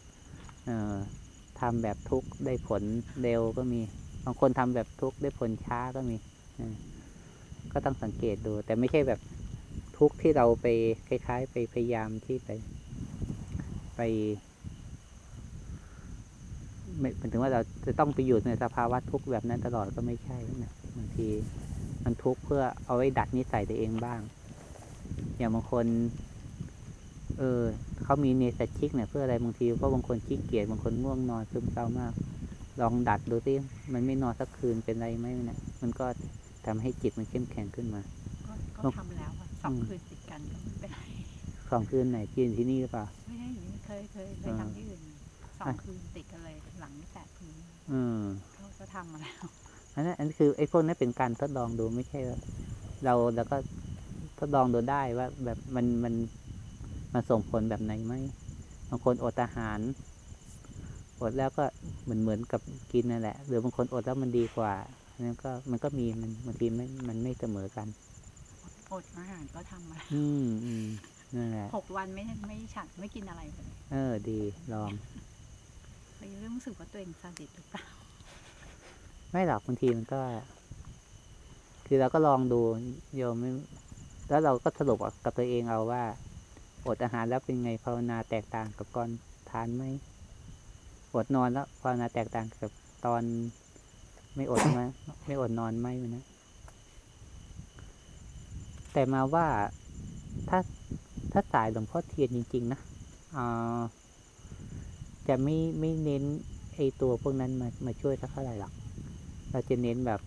ทำแบบทุกข์ได้ผลเร็วก็มี บางคนทำแบบทุกข์ได้ผลช้าก็มีก็ต้องสังเกตดู แต่ไม่ใช่แบบทุกข์ที่เราไปคล้าย ๆ ไปพยายามที่ไปไปไม่หมายถึงว่าเราจะต้องไปอยู่ในสภาวะทุกข์แบบนั้นตลอดก็ไม่ใช่นะบางที มันทุกข์เพื่อเอาไว้ดัดนิสัยตัวเองบ้าง อย่างบางคน เออเขามีเนสชิกเนี่ยเพื่ออะไรบางทีเพราะบางคนขี้เกียจบางคนง่วงนอนซึมเศร้ามาก ลองดัดดูสิมันไม่นอนสักคืนเป็นไรไหมเนี่ยมันก็ทำให้จิตมันเข้มแข็งขึ้นมาก็ก็ทำแล้วอะสองคืนติดกันก็ไม่เป็นไรสองคืนไหนกินที่นี่หรือเปล่าไม่ใช่อย่างนี้เคยเคยเคยอ่าทำที่อื่นสองคืนติดกันเลยหลังไม่แตะพื้นอืมเขาก็ทำมาแล้ว อันนั้นอันนี้คือไอ้พวกนั้นเป็นการทดลองดูไม่ใช่ว่าเราแล้วก็ทดลองดูได้ว่าแบบมันมันมันส่งผลแบบไหนไหมบางคนอดอาหารอดแล้วก็เหมือนเหมือนกับกินนั่นแหละ หรือบางคนอดแล้วมันดีกว่าอันนั้นก็มันก็มีมันบางทีไม่มันไม่เสมอกันอดอาหารก็ทำมาแล้วอืมอืมนั่นแหละหกวันไม่ไม่ฉันไม่กินอะไรเลย เออ ดีลองเลยเริ่มรู้สึกว่าตัวเองซาดิสหรือเปล่า ไม่หรอกบางทีมันก็ คือเราก็ลองดูโยมไม่แล้วเราก็สรุปกับตัวเองเอาว่าอดอาหารแล้วเป็นไงภาวนาแตกต่างกับก่อนทานไหมอดนอนแล้วภาวนาแตกต่างกับตอน ไม่อดไหมไม่อดนอนไหมนะแต่มาว่าถ้าถ้าสายหลวงพ่อเทียนจริง ๆ นะจะไม่ไม่เน้นไอตัวพวกนั้นมามาช่วยสักเท่าไหร่หรอก เราจะเน้นแบบ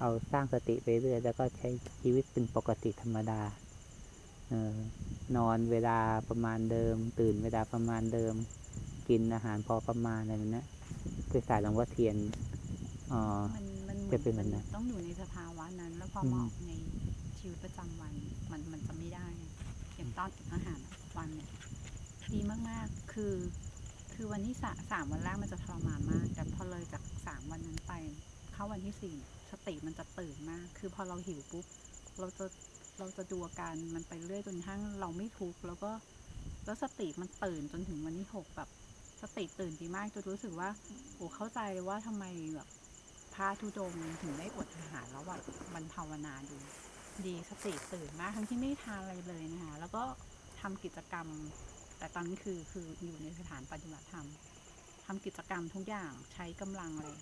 เอาสร้างสติไปเรื่อยแล้วก็ใช้ชีวิตเป็นปกติธรรมดาเออนอนเวลาประมาณเดิม ตื่นเวลาประมาณเดิม กินอาหารพอประมาณอะไรแบบนี้คือสายหลวงพ่อเทียนอ๋อมันมันหมือจะเป็นแบบนั้นต้องอยู่ในสภาวะนั้น แล้วพออืมมาออกในชีวิตประจำวัน มันมันจะไม่ได้อย่างตอนอาหารวันเนี่ยดีมากๆ คือ คือวันที่สาสามวันแรกมันจะทรมานมาก แต่พอเลยจากสามวันนั้นไปเข้าวันที่สี่สติมันจะตื่นมาก คือพอเราหิวปุ๊บ เราจะเราจะดูอาการมันไปเรื่อยจนกระทั่งเราไม่ทุกข์แล้วก็แล้วสติมันตื่นจนถึงวันที่หกแบบสติตื่นดีมากจนรู้สึกว่าโอ้เข้าใจเลยว่าทำไมแบบพระธุดงถึงได้อดอาหารแล้วแบบมันภาวนาดีดีสติตื่นมากทั้งที่ไม่ทานอะไรเลยนะคะแล้วก็ทำกิจกรรม แต่ตอนนั้คือคืออยู่ในสถานปฏิบัติธรรมทำกิจกรรมทุกอย่างใช้กำลังเลย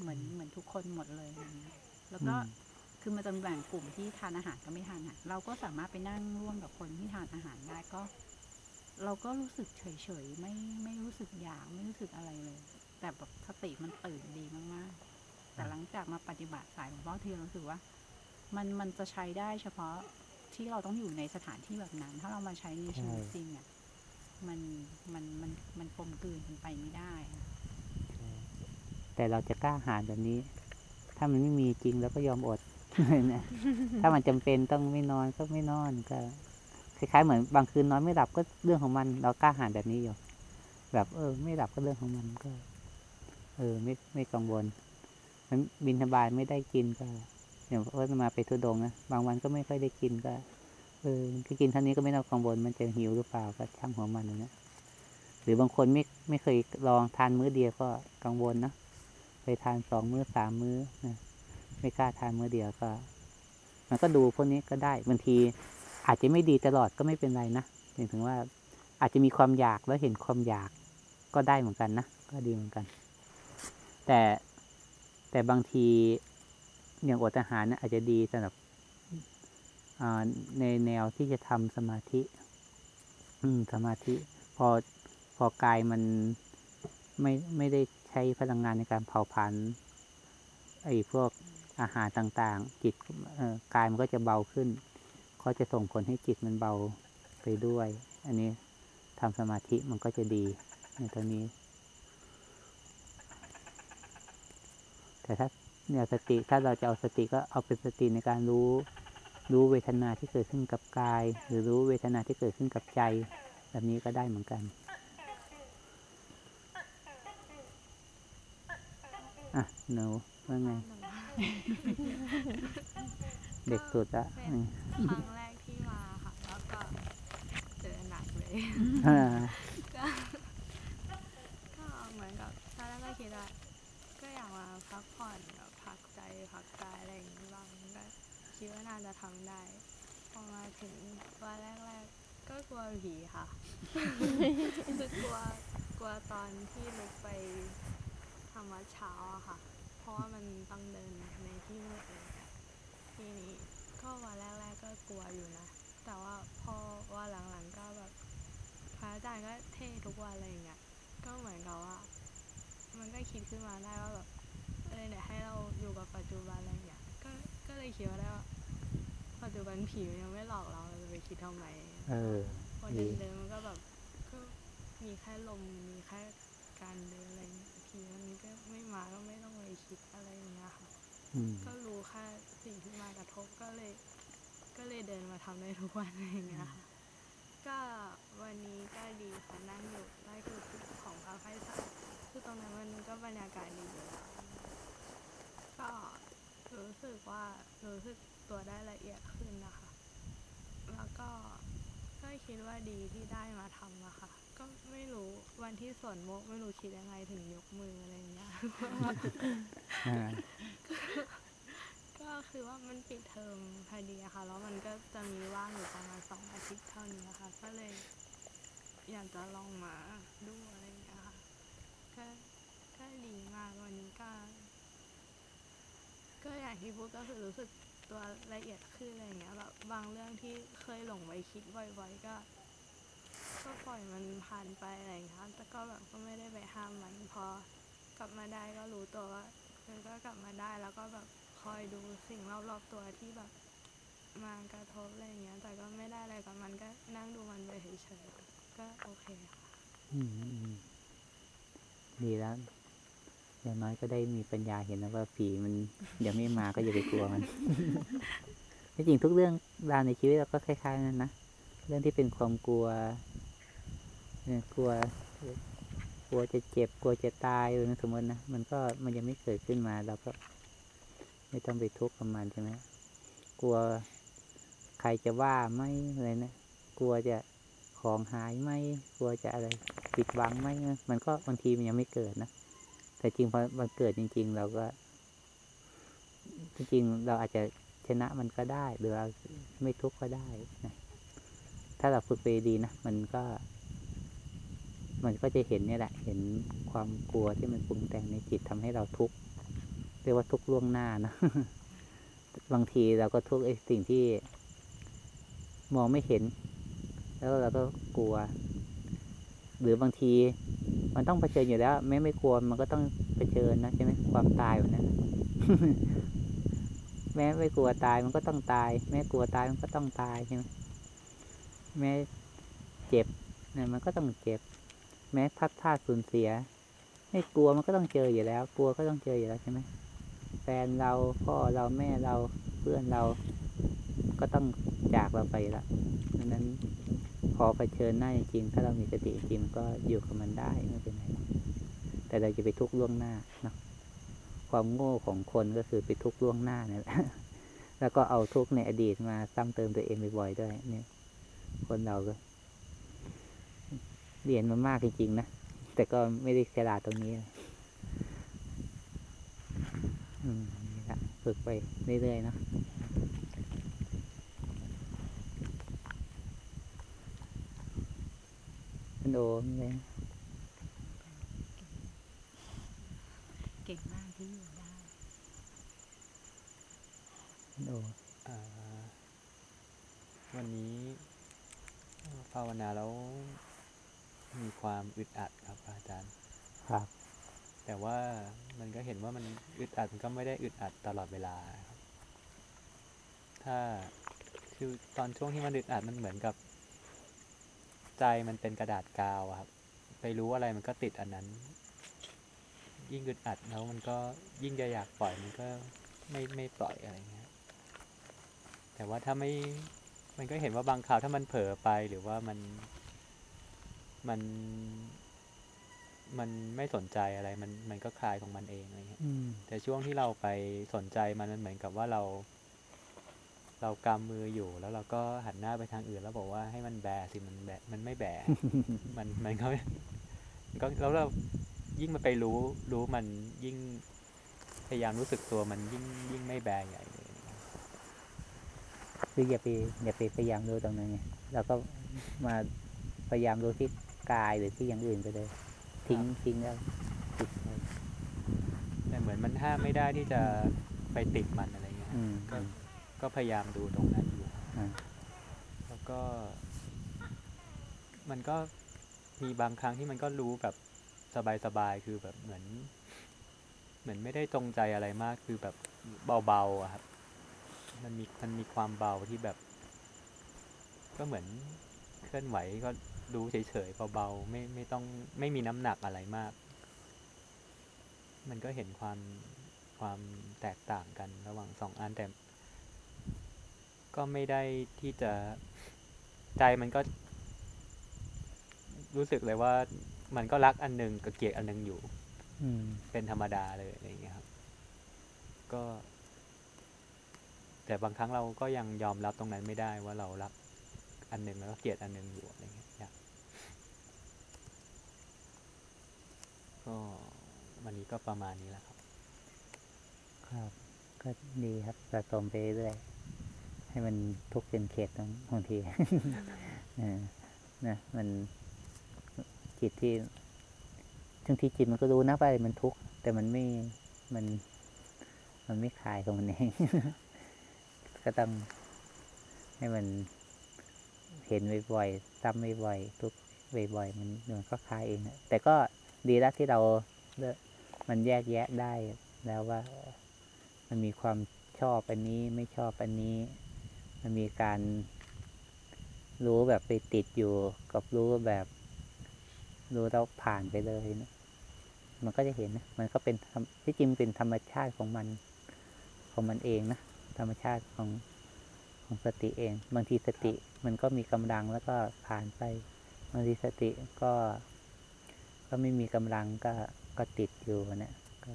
เหมือนเหมือนทุกคนหมดเลยอย่างเงี้ยแล้วก็อืมคือมันจะมีแบ่งกลุ่มที่ทานอาหารกับไม่ทานอาหารเราก็สามารถไปนั่งร่วมกับคนที่ทานอาหารได้ก็ เราก็รู้สึกเฉยๆไม่ไม่รู้สึกอยากไม่รู้สึกอะไรเลย แต่แบบสติมันตื่นดีมากๆ แต่หลังจากมาปฏิบัติสายหลวงพ่อเทียนรู้สึกว่า มันมันจะใช้ได้เฉพาะที่เราต้องอยู่ในสถานที่แบบนั้น ถ้าเรามาใช้ในชีวิตใช่จริงอะมันมันมันมันกลมกลืนกันไปไม่ได้อะ แต่เราจะกล้าหาญแบบนี้ ถ้ามันไม่มีจริงเราก็ยอมอดนะถ้ามันจำเป็นต้องไม่นอนก็ไม่นอนก็คล้ายๆเหมือนบางคืนนอนไม่หลับก็เรื่องของมัน เรากล้าหาญแบบนี้อยู่แบบเออ ไม่หลับก็เรื่องของมันก็ เออ ไม่ไม่กังวล มันบินทบาทไม่ได้กินก็อย่างว่ามาไปทุดงนะบางวันก็ไม่ค่อยได้กินก็เออก็กินเท่านี้ก็ไม่ต้องกังวลมันจะหิวหรือเปล่าก็ช่างหัวมันอย่างเงี้ยหรือบางคนไม่ไม่เคยลองทานมื้อเดียวก็กังวลนะ ไปทานสองมื้อสามมื้อนะไม่กล้าทานมื้อเดียวก็ มันก็ดูพวกนี้ก็ได้บางที อาจจะไม่ดีตลอดก็ไม่เป็นไรนะหมายถึงว่า อาจจะมีความอยากแล้วเห็นความอยากก็ได้เหมือนกันนะก็ดีเหมือนกัน แต่แต่บางทีอย่างอดอาหารนะอาจจะดีสำหรับในแนวที่จะทำสมาธิ อืมสมาธิ พอพอกายมันไม่ไม่ได้ ใช้พลังงานในการเผาผลาญไอ้พวกอาหารต่างๆ จิตกายมันก็จะเบาขึ้น ก็จะส่งผลให้จิตมันเบาไปด้วย อันนี้ทำสมาธิมันก็จะดีในตัวนี้ แต่ถ้าเนี่ยสติถ้าเราจะเอาสติก็เอาเป็นสติในการรู้ รู้เวทนาที่เกิดขึ้นกับกาย หรือรู้เวทนาที่เกิดขึ้นกับใจ แบบนี้ก็ได้เหมือนกัน อะหนูว่าไง เด็กสุดละเป็นอืมครั้งแรกที่มาค่ะ แล้วก็เจอหนักเลย อ่าก็ก็เหมือนกับตอนแรกก็คิดว่าก็อยากมาพักผ่อนแบบพักใจพักกายอะไรอย่างนี้บ้างก็คิดว่าน่าจะทำได้ พอมาถึงวันแรกๆ ก็กลัวผีค่ะ คือกลัวกลัวตอนที่ลุกไป ทำวัดเช้าอะค่ะ เพราะว่ามันต้องเดินในที่มืดอะไรอย่างเลยทีนี้ก็วันแรกๆก็กลัวอยู่นะ แต่ว่าพอว่าหลังๆก็แบบพระอาจารย์ก็เทศทุกวันอะไรอย่างเงี้ย ก็เหมือนกับว่า มันก็คิดขึ้นมาได้ว่าแบบเออเนี่ยให้เราอยู่กับปัจจุบันอะไรอย่างเงี้ย ก็ก็เลยคิดว่าได้ว่าปัจจุบันผีมันยังไม่หลอกเราเราจะไปคิดทำไมเออพอดีเดินเดินมันก็แบบก็มีแค่ลมมีแค่การเดินอะไรอย่างเงี้ย ผีมันก็ไม่มาก็ไม่ต้องไปคิดอะไรอย่างเงี้ยค่ะอืมก็รู้แค่สิ่งที่มากระทบก็เลย ก็เลยเดินมาทำได้ทุกวันอะไรอย่างเงี้ยค่ะก็วันนี้ก็ดีค่ะนั่งอยู่ใต้กุฏิของพระไพศาลคือตรงนั้นมันก็บรรยากาศดีอยู่แล้วก็รู้สึกว่ารู้สึกตัวได้ละเอียดขึ้นนะคะ แล้วก็ก็คิดว่าดีที่ได้มาทำอะค่ะ ก็ไม่รู้วันที่สวนโมกไม่รู้คิดยังไงถึงยกมืออะไรอย่างเงี้ยอ่าก็คือว่ามันปิดเทอมพอดีอะค่ะ แล้วมันก็จะมีว่างอยู่ประมาณสองอาทิตย์เท่านี้ค่ะ ก็เลย อยากจะลองมาดูอะไรอย่างเงี้ยค่ะก็ก็ดีมากวันนี้ก็ ก็อย่างที่พูดก็คือรู้สึกตัวละเอียดขึ้นอะไรอย่างเงี้ยแบบบางเรื่องที่เคยหลงไปคิดบ่อยๆก็ ก็ปล่อยมันผ่านไปอะไรอย่างเงี้ยแต่ก็แบบก็ไม่ได้ไปห้ามมันพอกลับมาได้ก็รู้ตัวว่าเออก็กลับมาได้แล้วก็แบบคอยดูสิ่งรอบๆตัวที่แบบมากระทบอะไรอย่างเงี้ย แต่ก็ไม่ได้อะไรกับมันก็นั่งดูมันไปเฉยๆก็โอเคค่ะอืมอืมดีแล้วอย่างน้อยก็ได้มีปัญญาเห็นแล้วว่าผีมันยังไม่มาก็อย่าไปกลัวมันที่จริงทุกเรื่องราวในชีวิตเราก็คล้ายๆนั้นนะ เรื่องที่เป็นความกลัวเออ กลัว กลัวจะเจ็บ กลัวจะตายหรือสมมตินะ มันก็มันยังไม่เกิดขึ้นมาเราก็ ไม่ต้องไปทุกข์กับมันใช่ไหมกลัวใครจะว่าไหมอะไรนะ กลัวจะของหายไหมกลัวจะอะไรปิดบังไหมมันก็บางทีมันยังไม่เกิดนะ แต่จริงพอมันเกิดจริง ๆ เราก็ จริงเราอาจจะชนะมันก็ได้ หรือเราไม่ทุกข์ก็ได้นะถ้าเราฝึกไปดีนะ มันก็ มันก็จะเห็นเนี่ยแหละ เห็นความกลัวที่มันปรุงแต่งในจิตทำให้เราทุกข์เรียกว่าทุกข์ล่วงหน้านะบางทีเราก็ทุกข์ไอ้สิ่งที่มองไม่เห็น แล้วเราก็กลัว หรือบางทีมันต้องเผชิญอยู่แล้ว แม้ไม่กลัวมันก็ต้องเผชิญนะใช่ไหมความตายแบบนั้นแม้ไม่กลัวตายมันก็ต้องตาย แม้กลัวตายมันก็ต้องตายใช่ไหมแม้เจ็บเนี่ยมันก็ต้องเจ็บ แม้พัดพลาดสูญเสีย ไม่กลัวมันก็ต้องเจออยู่แล้ว กลัวก็ต้องเจออยู่แล้วใช่ไหมแฟนเราพ่อเราแม่เราเพื่อนเราก็ต้องจากเราไปละดังนั้นพอเผชิญหน้าจริงถ้าเรามีสติจริงก็อยู่กับมันได้ไม่เป็นไรแต่เราจะไปทุกข์ล่วงหน้านะความโง่ของคนก็คือไปทุกข์ล่วงหน้าเนี่ยแหละแล้วก็เอาทุกข์ในอดีตมาซ้ำเติมตัวเองบ่อยๆด้วย เนี่ย คนเราก็ เรียนมามากจริงๆนะ แต่ก็ไม่ได้ฉลาดตรงนี้อืมนี่ละฝึกไปเรื่อยๆเนาะมันโอมเลยเก่งมากที่อยู่ได้มันโออ่าวันนี้เอ่อภาวนาแล้ว มีความอึดอัดครับอาจารย์ ครับ แต่ว่ามันก็เห็นว่ามันอึดอัดมันก็ไม่ได้อึดอัดตลอดเวลาครับ ถ้าคือตอนช่วงที่มันอึดอัดมันเหมือนกับ ใจมันเป็นกระดาษกาวอะครับ ไปรู้อะไรมันก็ติดอันนั้น ยิ่งอึดอัดแล้วมันก็ยิ่งจะอยากปล่อยมันก็ไม่ไม่ปล่อยอะไรเงี้ย แต่ว่าถ้าไม่ มันก็เห็นว่าบางคราวถ้ามันเผลอไปหรือว่ามัน มันมันไม่สนใจอะไรมันมันก็คลายของมันเองอะไรเงี้ยอืมแต่ช่วงที่เราไปสนใจมันมันเหมือนกับว่าเรา เรากำมืออยู่แล้วเราก็หันหน้าไปทางอื่นแล้วบอกว่าให้มันแบสิมันแบมันไม่แบมันมันก็ก็แล้วเรายิ่งมันไปรู้ รู้มันยิ่งพยายามรู้สึกตัวมันยิ่งยิ่งไม่แบใหญ่เลยคืออย่าไปอย่าไปพยายามรู้ตรงนั้นไงเราก็มาพยายามรู้ที่ กายหรือที่อย่างอื่นไปเลยทิ้งทิ้งแล้วติดไปแต่เหมือนมันห้ามไม่ได้ที่จะไปติดมันอะไรเงี้ยอืมก็ก็พยายามดูตรงนั้นอยู่อ่าแล้วก็ มันก็มีบางครั้งที่มันก็รู้แบบสบายๆคือแบบเหมือน เหมือนไม่ได้จงใจอะไรมากคือแบบเบาๆอะครับ มันมีมันมีความเบาที่แบบ ก็เหมือนเคลื่อนไหวก็ ดูเฉยๆเบาๆไม่ไม่ต้องไม่มีน้ำหนักอะไรมาก มันก็เห็นความความแตกต่างกันระหว่างสองอันแต่ก็ไม่ได้ที่จะใจมันก็ รู้สึกเลยว่ามันก็รักอันหนึงกับเกลียดอันหนึงอยู่อืมเป็นธรรมดาเลยอะไรอย่างเงี้ยครับ ก็ แต่บางครั้งเราก็ยังยอมรับตรงนั้นไม่ได้ว่าเรารักอันหนึ่งแล้วก็เกลียดอันหนึ่งอยู่อะไรเงี้ยอยา ก็วันนี้ก็ประมาณนี้แหละครับ ครับ ก็ดีครับสะสมไปเรื่อยให้มันทุกข์เป็นเขตบางบางทีนะมันจิตที่ทั้งที่จิตมันก็รู้นะว่าอะไรมันทุกข์แต่มันไม่มัน มันไม่คลายของมันเองก็ต้องให้มันเห็นบ่อยๆซ้ำบ่อยๆทุกบ่อยๆมันมันก็คลายเองแต่ก็ ดีแล้วที่เรามันแยกแยะได้แล้วว่ามันมีความชอบอันนี้ไม่ชอบอันนี้ มันมีการรู้แบบไปติดอยู่กับรู้แบบ รู้แล้วผ่านไปเลยนะมันก็จะเห็นนะมันก็เป็นที่จริงเป็นธรรมชาติของมันของมันเองนะธรรมชาติของของของสติเอง บางทีสติมันก็มีกำลังแล้วก็ผ่านไป บางทีสติก็ ก็ไม่มีกำลังก็ก็ติดอยู่เนี่ยก็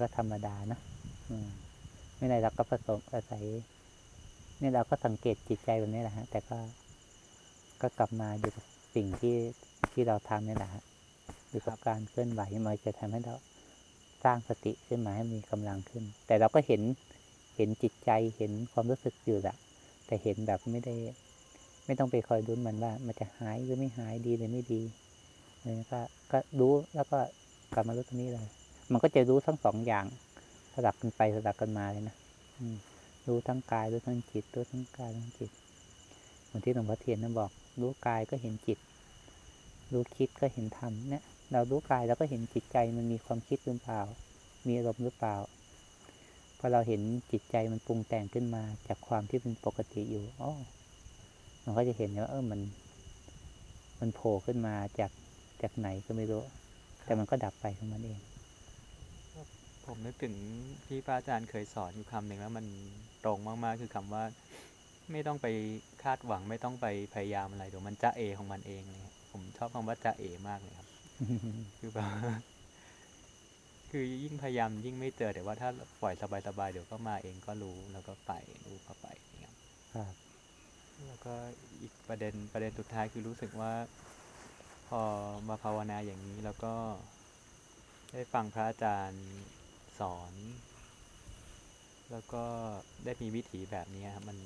ก็ธรรมดานะอืมไม่ไรเราก็ผสมอาศัยนี่เราก็สังเกตจิตใจแบบนี้แหละฮะ แต่ก็ก็กลับมาอยู่กับสิ่งที่ที่เราทำนี่แหละฮะอยู่กับการเคลื่อนไหวมันจะทำให้เราสร้างสติขึ้นมาให้มีกำลังขึ้น แต่เราก็เห็นเห็นจิตใจเห็นความรู้สึกอยู่แหละแต่เห็นแบบไม่ได้ ไม่ต้องไปคอยลุ้นมันว่า มันจะหายหรือไม่หายดีหรือไม่ดีเออก็ก็รู้แล้วก็กลับมารู้ตรงนี้เลย มันก็จะรู้ทั้งสองอย่างสลับกันไปสลับกันมาเลยนะอืมรู้ทั้งกายรู้ทั้งจิตรู้ทั้งกายทั้งจิตเหมือนที่หลวงพ่อเทียนนั้นบอก รู้กายก็เห็นจิต รู้คิดก็เห็นธรรมเนี่ย เรารู้กายเราก็เห็นจิตใจมันมีความคิดหรือเปล่า มีอารมณ์หรือเปล่าพอเราเห็นจิตใจมันปรุงแต่งขึ้นมาจากความที่เป็นปกติอยู่อ๋อ มันก็จะเห็นว่าเออมัน มันโผล่ขึ้นมาจากจากไหนก็ไม่รู้ แต่มันก็ดับไปของมันเอง ผมนึกถึงที่พระอาจารย์เคยสอนอยู่คำหนึ่งแล้วมันตรงมากๆ คือคำว่า ไม่ต้องไปคาดหวังไม่ต้องไปพยายามอะไรเดี๋ยวมันจะเอของมันเองเลยครับผมชอบคำว่าจะเอมากเลยครับ คือแบบคือยิ่งพยายามยิ่งไม่เจอแต่ว่าถ้าปล่อยสบายๆเดี๋ยวก็มาเองก็รู้แล้วก็ไปรู้ก็ไปอย่างเงี้ยครับ แล้วก็อีกประเด็นประเด็นสุดท้ายคือรู้สึกว่า พอมาภาวนาอย่างนี้แล้วก็ได้ฟังพระอาจารย์สอน แล้วก็ได้มีวิถีแบบนี้ครับมัน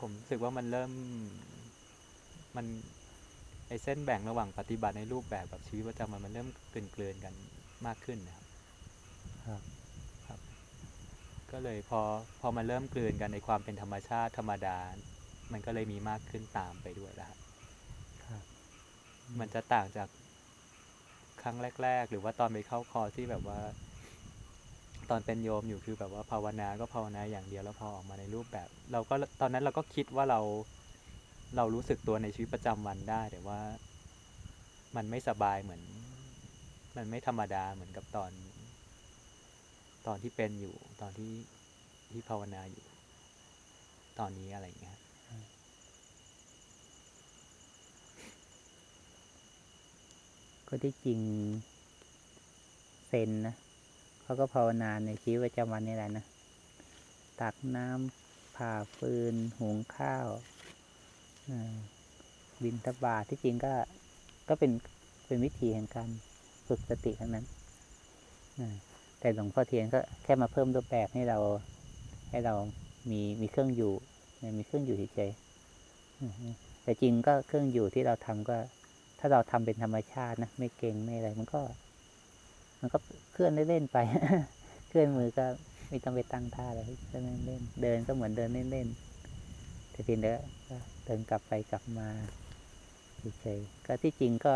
ผมรู้สึกว่ามันเริ่มมันไอเส้นแบ่งระหว่างปฏิบัติในรูปแบบกับชีวิตประจำวันมันเริ่มกลืนเกลืนๆกันมากขึ้นนะครับ ครับ ก็เลยพอพอมันเริ่มกลืนกันในความเป็นธรรมชาติธรรมดา มันก็เลยมีมากขึ้นตามไปด้วยแล้วครับครับมันจะต่างจากครั้งแรก ๆ หรือว่าตอนไปเข้าคอร์สที่แบบว่า ตอนเป็นโยมอยู่คือแบบว่าภาวนาก็ภาวนาอย่างเดียวแล้วพอออกมาในรูปแบบ เราก็ตอนนั้นเราก็คิดว่าเราเรารู้สึกตัวในชีวิตประจำวันได้ แต่ว่า มันไม่สบายเหมือน มันไม่ธรรมดาเหมือนกับตอน ตอนที่เป็นอยู่ ตอนที่ที่ภาวนาอยู่ ตอนนี้อะไรอย่างเงี้ยก็ที่จริงเซนนะเขาก็ภาวนาในชีวิตประจำวันนี่แหละนะตักน้ำผ่าฟืน หุงข้าวบินทบาทที่จริงก็ก็เป็นเป็นวิธีแห่งการฝึกสติทั้งนั้น แต่หลวงพ่อเทียนก็แค่มาเพิ่มรูปแบบให้เราให้เรามีมีเครื่องอยู่เนี่ยมีเครื่องอยู่เฉยๆแต่จริงก็เครื่องอยู่ที่เราทำก็ ถ้าเราทำเป็นธรรมชาตินะไม่เก่งไม่อะไร มันก็ มันก็เคลื่อนเล่นๆไป เคลื่อนมือก็ไม่ต้องไปตั้งท่าเลยเคลื่อนเล่นเดินก็เหมือนเดินเล่นๆแต่เพียงแต่ว่าเดินกลับไปกลับมาเฉยๆก็ที่จริงก็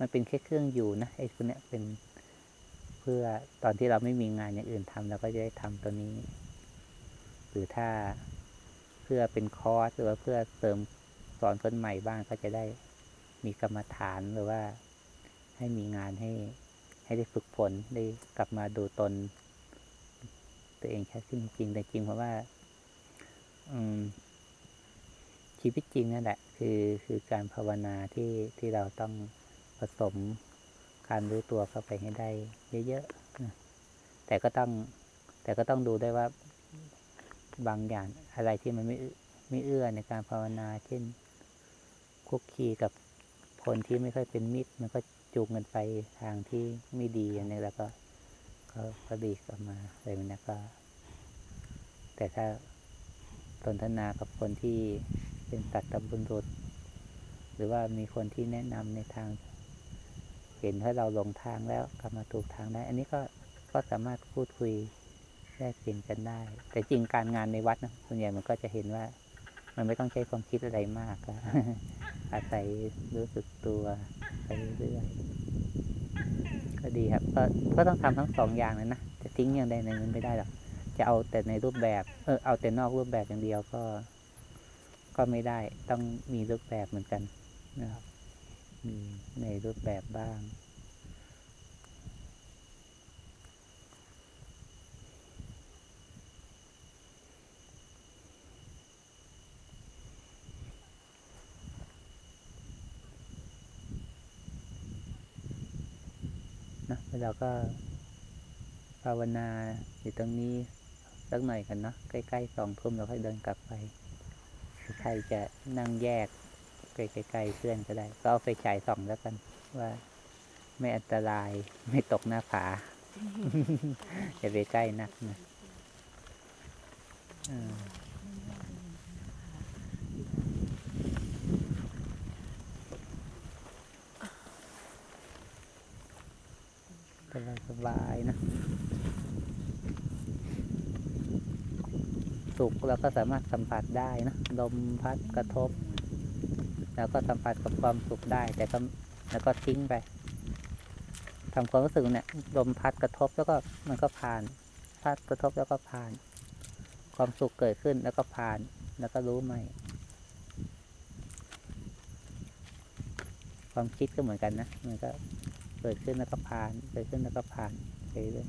มันเป็นแค่เครื่องอยู่นะไอ้พวกเนี้ยเป็น เพื่อตอนที่เราไม่มีงานอย่างอื่นทำเราก็จะได้ทำตัวนี้ หรือถ้าเพื่อเป็นคอร์สหรือว่าเพื่อเสริมสอนคนใหม่บ้างก็จะได้มีกรรมฐานหรือว่าให้มีงานให้ให้ได้ฝึกฝนได้กลับมาดูตน ตัวเองชัดขึ้นจริงแต่จริงเพราะว่า อืมชีวิตจริงนั่นแหละ คือคือการภาวนาที่ที่เราต้องผสม การรู้ตัวเข้าไปให้ได้เยอะๆแต่ก็ต้อง แต่ก็ต้องดูได้ว่าบางอย่างอะไรที่มันไม่ไม่เอื้อในการภาวนาเช่น คุกคีกับคนที่ไม่ค่อยเป็นมิตร มันก็จูงกันไปทางที่ไม่ดีอันนี้แล้วก็ก็ก็ดีกลับมาอะไรแบบนี้ก็ แต่ถ้าสนทนากับคนที่เป็นตัดตบุญรุษหรือว่ามีคนที่แนะนำในทาง เห็นถ้าเราหลงทางแล้วกลับมาถูกทางได้ อันนี้ก็ก็สามารถพูดคุยแลกเปลี่ยนกันได้ แต่จริงการงานในวัดนะส่วนใหญ่มันก็จะเห็นว่า มันไม่ต้องใช้ความคิดอะไรมากก็อาศัยรู้สึกตัวไปเรื่อยก็ดีครับ ก็ก็ต้องทำทั้งสองอย่างเลยนะจะทิ้งอย่างใดอย่างหนึ่งไม่ได้หรอกจะเอาแต่ในรูปแบบเออเอาแต่นอกรูปแบบอย่างเดียวก็ ก็ไม่ได้ต้องมีรูปแบบเหมือนกันนะครับ ในรูปแบบบ้างนะเราก็ภาวนาอยู่ตรงนี้สักหน่อยกันเนาะใกล้ๆสองทุ่มเราค่อยเดินกลับไปใครจะนั่งแยก ไกลๆเพื่อนก็ได้ ก็เอาไฟฉายส่องแล้วกันว่า ไม่อันตรายไม่ตกหน้าผาอย่าไปใกล้นักนะสบายสบายๆนะสุขเราก็สามารถสัมผัสได้นะลมพัดกระทบ แล้วก็สัมผัสกับความสุขได้ แต่ก็แล้วก็ทิ้งไปทำความรู้สึกเนี่ยลมพัดกระทบแล้วก็มันก็ผ่าน พัดกระทบแล้วก็ผ่าน ความสุขเกิดขึ้นแล้วก็ผ่านแล้วก็รู้ใหม่ ความคิดก็เหมือนกันนะมันก็เกิดขึ้นแล้วก็ผ่าน เกิดขึ้นแล้วก็ผ่านไปเรื่อย